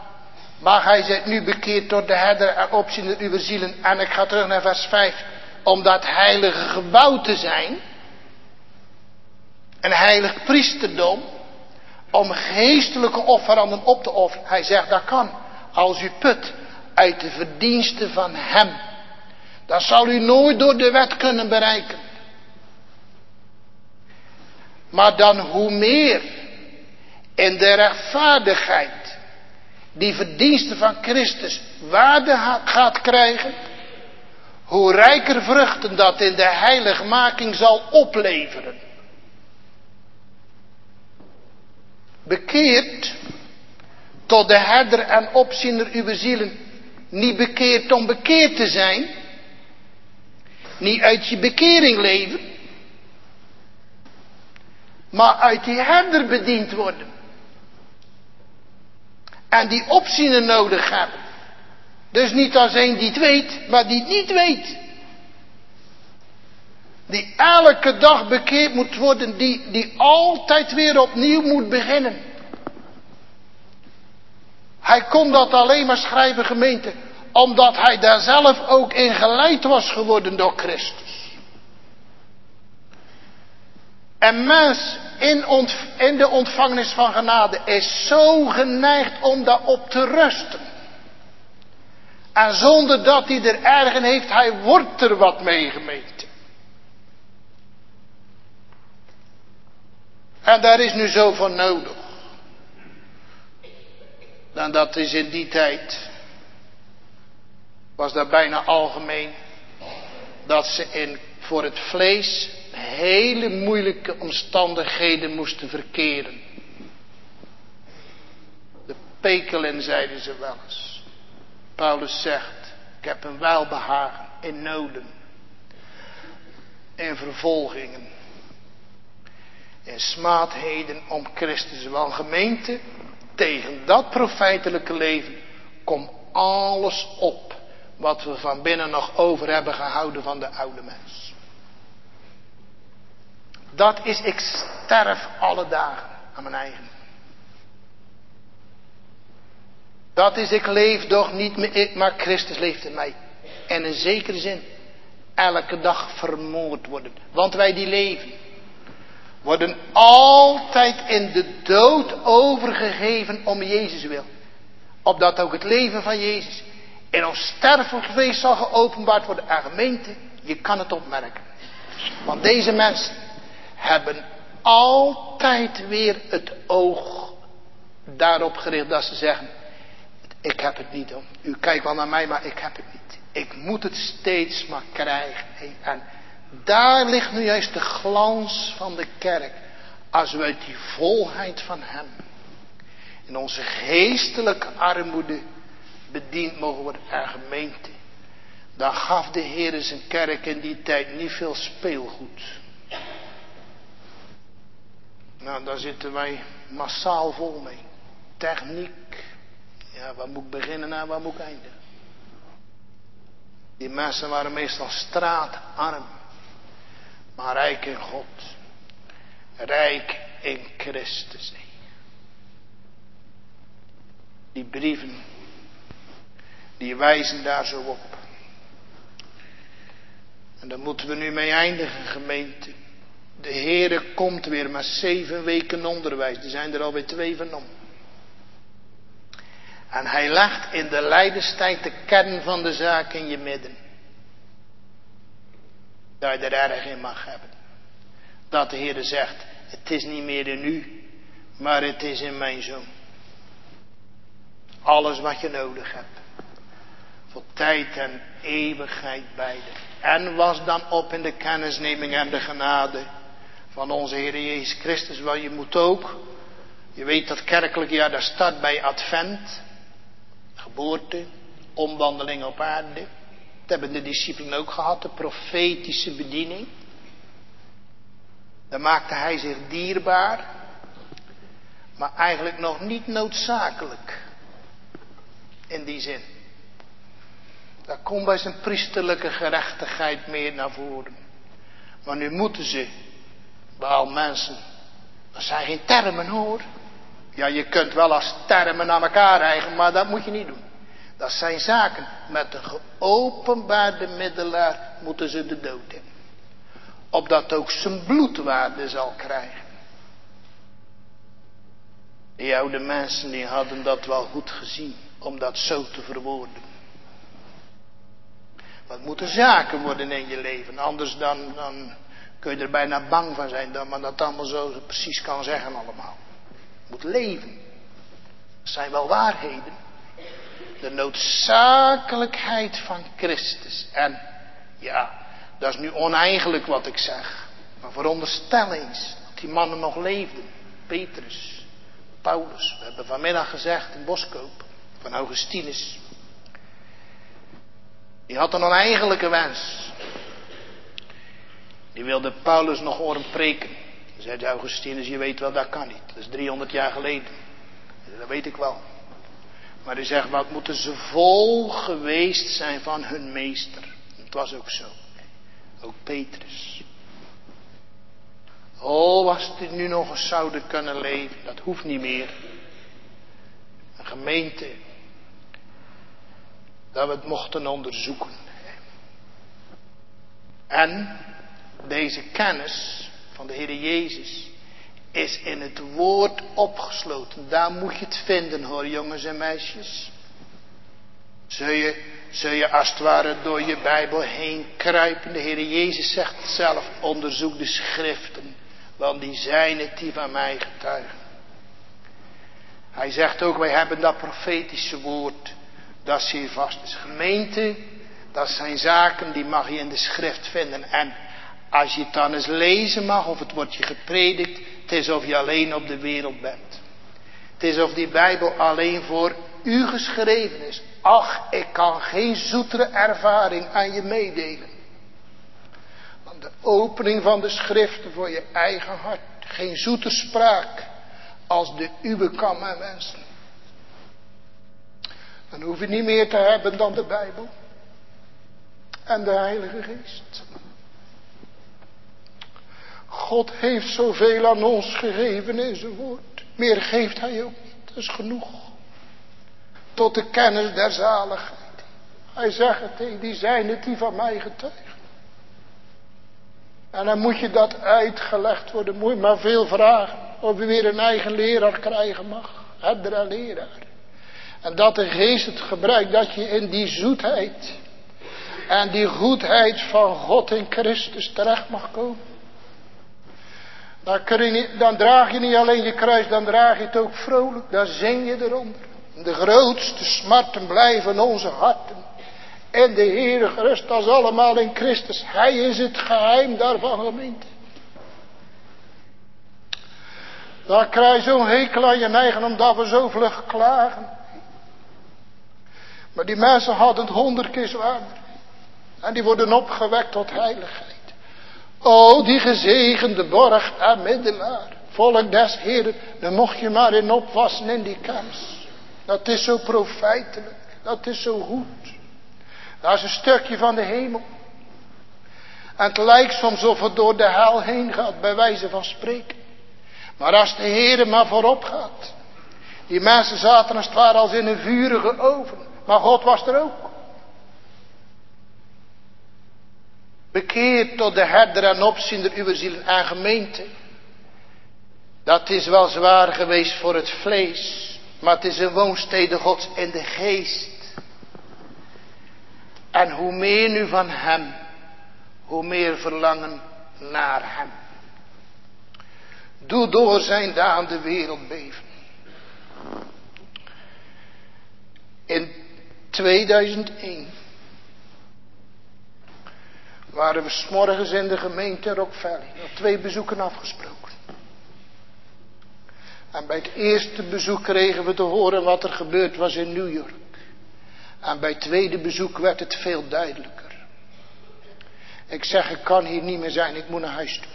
maar gij zijt nu bekeerd door de herder en opziende uw zielen. En ik ga terug naar vers 5. Om dat heilige gebouw te zijn. Een heilig priesterdom. Om geestelijke offeranden op te offeren. Hij zegt dat kan. Als u put uit de verdiensten van hem. Dat zal u nooit door de wet kunnen bereiken. Maar dan hoe meer in de rechtvaardigheid die verdiensten van Christus waarde gaat krijgen, hoe rijker vruchten dat in de heiligmaking zal opleveren. Bekeerd tot de herder en opziener uw zielen. Niet bekeerd om bekeerd te zijn. Niet uit je bekering leven. Maar uit die herder bediend worden. En die opziener nodig hebben. Dus niet als een die het weet, maar die het niet weet. Die elke dag bekeerd moet worden, die, die altijd weer opnieuw moet beginnen. Hij kon dat alleen maar schrijven gemeente, omdat hij daar zelf ook in geleid was geworden door Christus. En mens in, in de ontvangenis van genade is zo geneigd om daarop te rusten. En zonder dat hij er erg in heeft, hij wordt er wat mee gemeten. En daar is nu zo van nodig. Dan dat is in die tijd, was dat bijna algemeen, dat ze in, voor het vlees hele moeilijke omstandigheden moesten verkeren. De pekelen zeiden ze wel eens. Paulus zegt, ik heb een welbehagen in noden, in vervolgingen, in smaadheden om Christus. Wel gemeente, tegen dat profijtelijke leven komt alles op wat we van binnen nog over hebben gehouden van de oude mens. Dat is, ik sterf alle dagen aan mijn eigen. Dat is, ik leef toch niet meer ik, maar Christus leeft in mij. En in zekere zin, elke dag vermoord worden. Want wij die leven, worden altijd in de dood overgegeven om Jezus wil. Opdat ook het leven van Jezus in ons sterfelijk vlees zal geopenbaard worden. En gemeente, je kan het opmerken. Want deze mensen hebben altijd weer het oog daarop gericht dat ze zeggen, ik heb het niet om. U kijkt wel naar mij, maar ik heb het niet. Ik moet het steeds maar krijgen. En daar ligt nu juist de glans van de kerk. Als we uit die volheid van Hem in onze geestelijke armoede bediend mogen worden aan gemeente. Dan gaf de Heer zijn kerk in die tijd niet veel speelgoed. Nou, daar zitten wij massaal vol mee. Techniek. Ja, waar moet ik beginnen en waar moet ik eindigen? Die mensen waren meestal straatarm. Maar rijk in God. Rijk in Christus. Die brieven. Die wijzen daar zo op. En daar moeten we nu mee eindigen, gemeente. De Heere komt weer, maar zeven weken onderwijs. Die zijn er alweer twee van om. En hij legt in de lijdenstijd de kern van de zaak in je midden. Dat je er erg in mag hebben. Dat de Heer zegt, het is niet meer in u, maar het is in mijn zoon. Alles wat je nodig hebt. Voor tijd en eeuwigheid beide. En was dan op in de kennisneming en de genade van onze Heer Jezus Christus. Want je moet ook, je weet dat kerkelijk jaar dat start bij Advent. Geboorte, omwandeling op aarde. Dat hebben de discipelen ook gehad, de profetische bediening. Dan maakte hij zich dierbaar, maar eigenlijk nog niet noodzakelijk in die zin. Daar komt bij zijn priesterlijke gerechtigheid meer naar voren. Maar nu moeten ze, bij mensen, dat zijn geen termen hoor. Ja, je kunt wel als termen naar elkaar eigen, maar dat moet je niet doen. Dat zijn zaken. Met de geopenbaarde middelaar moeten ze de dood in. Opdat ook zijn bloedwaarde zal krijgen. Die oude mensen die hadden dat wel goed gezien. Om dat zo te verwoorden. Wat moeten zaken worden in je leven. Anders dan, dan kun je er bijna bang van zijn. Dat men dat allemaal zo precies kan zeggen allemaal. Moet leven. Dat zijn wel waarheden de noodzakelijkheid van Christus. En ja, dat is nu oneigenlijk wat ik zeg. Maar veronderstel eens dat die mannen nog leefden. Petrus, Paulus. We hebben vanmiddag gezegd in Boskoop van Augustinus. Die had een oneigenlijke wens. Die wilde Paulus nog horen preken. Dan zei Augustinus, je weet wel, dat kan niet. Dat is 300 jaar geleden. Dat weet ik wel. Maar hij zegt, wat moeten ze vol geweest zijn van hun meester. Het was ook zo. Ook Petrus. Oh, als die nu nog eens zouden kunnen leven. Dat hoeft niet meer. Een gemeente. Dat we het mochten onderzoeken. En deze kennis van de Heer Jezus is in het woord opgesloten. Daar moet je het vinden hoor, jongens en meisjes. Zul je, zul je als het ware door je Bijbel heen kruipen. De Heer Jezus zegt het zelf, onderzoek de schriften, want die zijn het die van mij getuigen. Hij zegt ook, wij hebben dat profetische woord, dat zeer vast is. Gemeente, dat zijn zaken die mag je in de schrift vinden. En als je het dan eens lezen mag, of het wordt je gepredikt, het is of je alleen op de wereld bent. Het is of die Bijbel alleen voor u geschreven is. Ach, ik kan geen zoetere ervaring aan je meedelen. Want de opening van de schriften voor je eigen hart. Geen zoete spraak als de uwe kan, mijn mensen. Dan hoef je niet meer te hebben dan de Bijbel. En de Heilige Geest. God heeft zoveel aan ons gegeven in zijn woord. Meer geeft hij ook niet. Dat is genoeg. Tot de kennis der zaligheid. Hij zegt het, die zijn het die van mij getuigen. En dan moet je dat uitgelegd worden. Moet je maar veel vragen. Of je weer een eigen leraar krijgen mag. Heb een leraar. En dat de geest het gebruikt. Dat je in die zoetheid. En die goedheid van God in Christus terecht mag komen. Dan, kun je dan draag je niet alleen je kruis, dan draag je het ook vrolijk. Dan zing je eronder. De grootste smarten blijven onze harten. En de Heere gerust als allemaal in Christus. Hij is het geheim daarvan gemeente. Dan krijg je zo'n hekel aan je eigen omdat we zo vlug klagen. Maar die mensen hadden het honderd keer zwaarder. En die worden opgewekt tot heiligheid. O, die gezegende borg middelaar. Volk des Heren, dan mocht je maar in opwassen in die kans. Dat is zo profijtelijk. Dat is zo goed. Dat is een stukje van de hemel. En het lijkt soms of het door de hel heen gaat, bij wijze van spreken. Maar als de Heer maar voorop gaat. Die mensen zaten als het ware als in een vurige oven. Maar God was er ook. Bekeerd tot de herder en opziender uw zielen en gemeente. Dat is wel zwaar geweest voor het vlees. Maar het is een woonstede gods in de geest. En hoe meer nu van hem. Hoe meer verlangen naar hem. Doe door zijn daan de wereld beven. In 2001 waren we s'morgens in de gemeente Rock Valley. Nog twee bezoeken afgesproken. En bij het eerste bezoek kregen we te horen wat er gebeurd was in New York. En bij het tweede bezoek werd het veel duidelijker. Ik zeg, ik kan hier niet meer zijn, ik moet naar huis toe.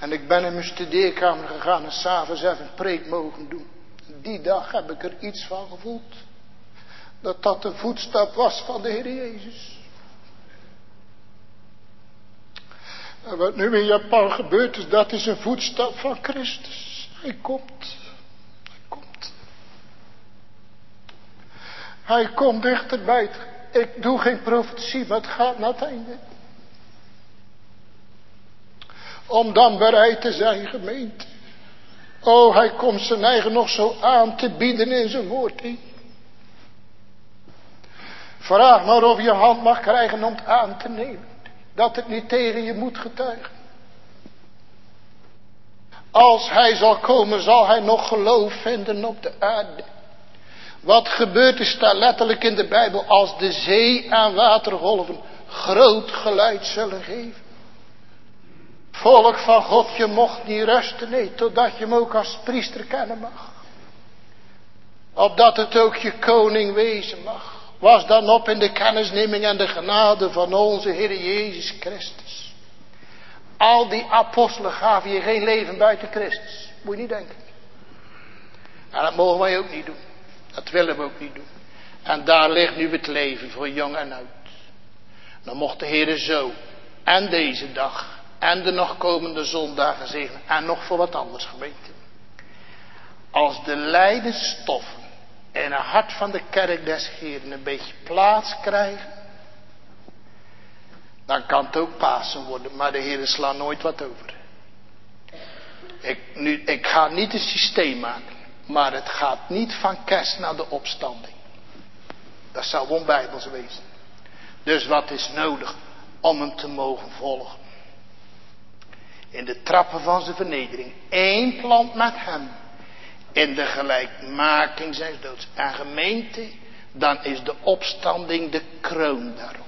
En ik ben in mijn studeerkamer gegaan en s'avonds even een preek mogen doen. Die dag heb ik er iets van gevoeld. Dat dat de voetstap was van de Heer Jezus. En wat nu in Japan gebeurt is, dat is een voetstap van Christus. Hij komt. Hij komt. Hij komt dichterbij. Ik doe geen profetie, maar het gaat naar het einde. Om dan bereid te zijn, gemeente. Oh, hij komt zijn eigen nog zo aan te bieden in zijn woord. Vraag maar of je hand mag krijgen om het aan te nemen. Dat het niet tegen je moet getuigen. Als hij zal komen, zal hij nog geloof vinden op de aarde. Wat gebeurt is daar letterlijk in de Bijbel als de zee aan watergolven groot geluid zullen geven. Volk van God, je mocht niet rusten, nee, totdat je hem ook als priester kennen mag. Opdat het ook je koning wezen mag. Was dan op in de kennisneming en de genade van onze Heer Jezus Christus. Al die apostelen gaven je geen leven buiten Christus. Moet je niet denken. En dat mogen wij ook niet doen. Dat willen we ook niet doen. En daar ligt nu het leven voor jong en oud. Dan mocht de Heer zo en deze dag en de nog komende zondagen zegenen. En nog voor wat anders gemeente. Als de lijdenstoffen in het hart van de kerk des Heeren een beetje plaats krijgen. Dan kan het ook Pasen worden. Maar de Heer slaat nooit wat over. Ik, nu, ik ga niet een systeem maken. Maar het gaat niet van kerst naar de opstanding. Dat zou onbijbels wezen. Dus wat is nodig om hem te mogen volgen? in de trappen van zijn vernedering. Eén plant met hem. In de gelijkmaking zijn doods. En gemeente, dan is de opstanding de kroon daarop.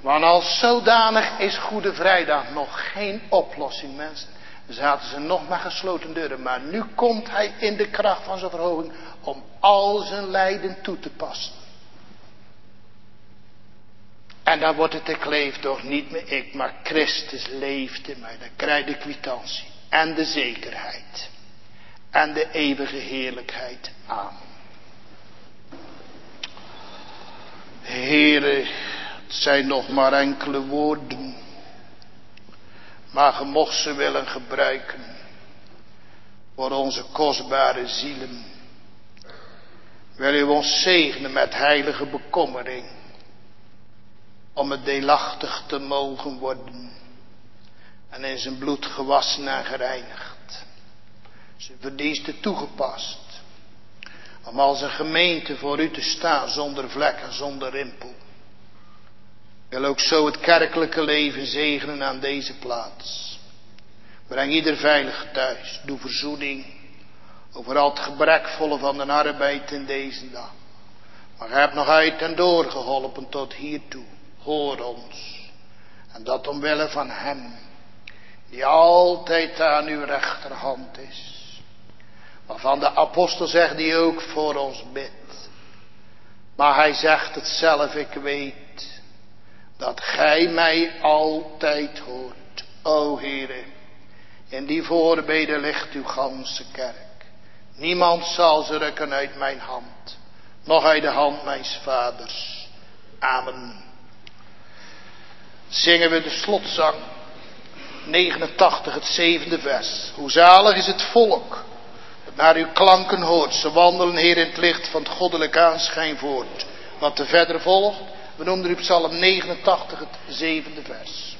Want als zodanig is Goede Vrijdag nog geen oplossing, mensen. Zaten ze nog maar gesloten deuren. Maar nu komt hij in de kracht van zijn verhoging om al zijn lijden toe te passen. En dan wordt het ik leef toch niet meer ik, maar Christus leeft in mij. Dan krijg je de kwitantie en de zekerheid en de eeuwige heerlijkheid aan. Here, het zijn nog maar enkele woorden, maar ge mocht ze willen gebruiken voor onze kostbare zielen. Wil u ons zegenen met heilige bekommering om het deelachtig te mogen worden en in zijn bloed gewassen en gereinigd. Zijn verdiensten toegepast. Om als een gemeente voor u te staan zonder vlek en zonder rimpel. Wil ook zo het kerkelijke leven zegenen aan deze plaats. Breng ieder veilig thuis. Doe verzoening over al het gebrekvolle van de arbeid in deze dag. Maar gij hebt nog uit en doorgeholpen tot hiertoe hoor ons. En dat omwille van Hem, die altijd aan uw rechterhand is. Waarvan de apostel zegt die ook voor ons bidt. Maar hij zegt het zelf, ik weet dat gij mij altijd hoort. O Heere, in die voorbeden ligt uw ganse kerk. Niemand zal ze rukken uit mijn hand, nog uit de hand mijns vaders. Amen zingen we de slotzang 89, het zevende vers. Hoe zalig is het volk naar uw klanken hoort. Ze wandelen, Heer, in het licht van het goddelijk aanschijn voort. Wat er verder volgt, We noemen u Psalm 89 het zevende vers.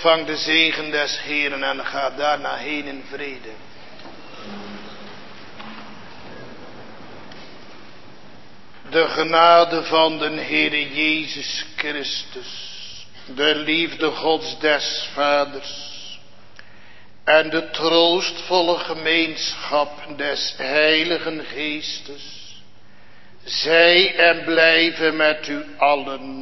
Ontvang de zegen des Heren en ga daarna heen in vrede. De genade van de Heere Jezus Christus, de liefde Gods des Vaders en de troostvolle gemeenschap des Heiligen Geestes, zij en blijven met u allen.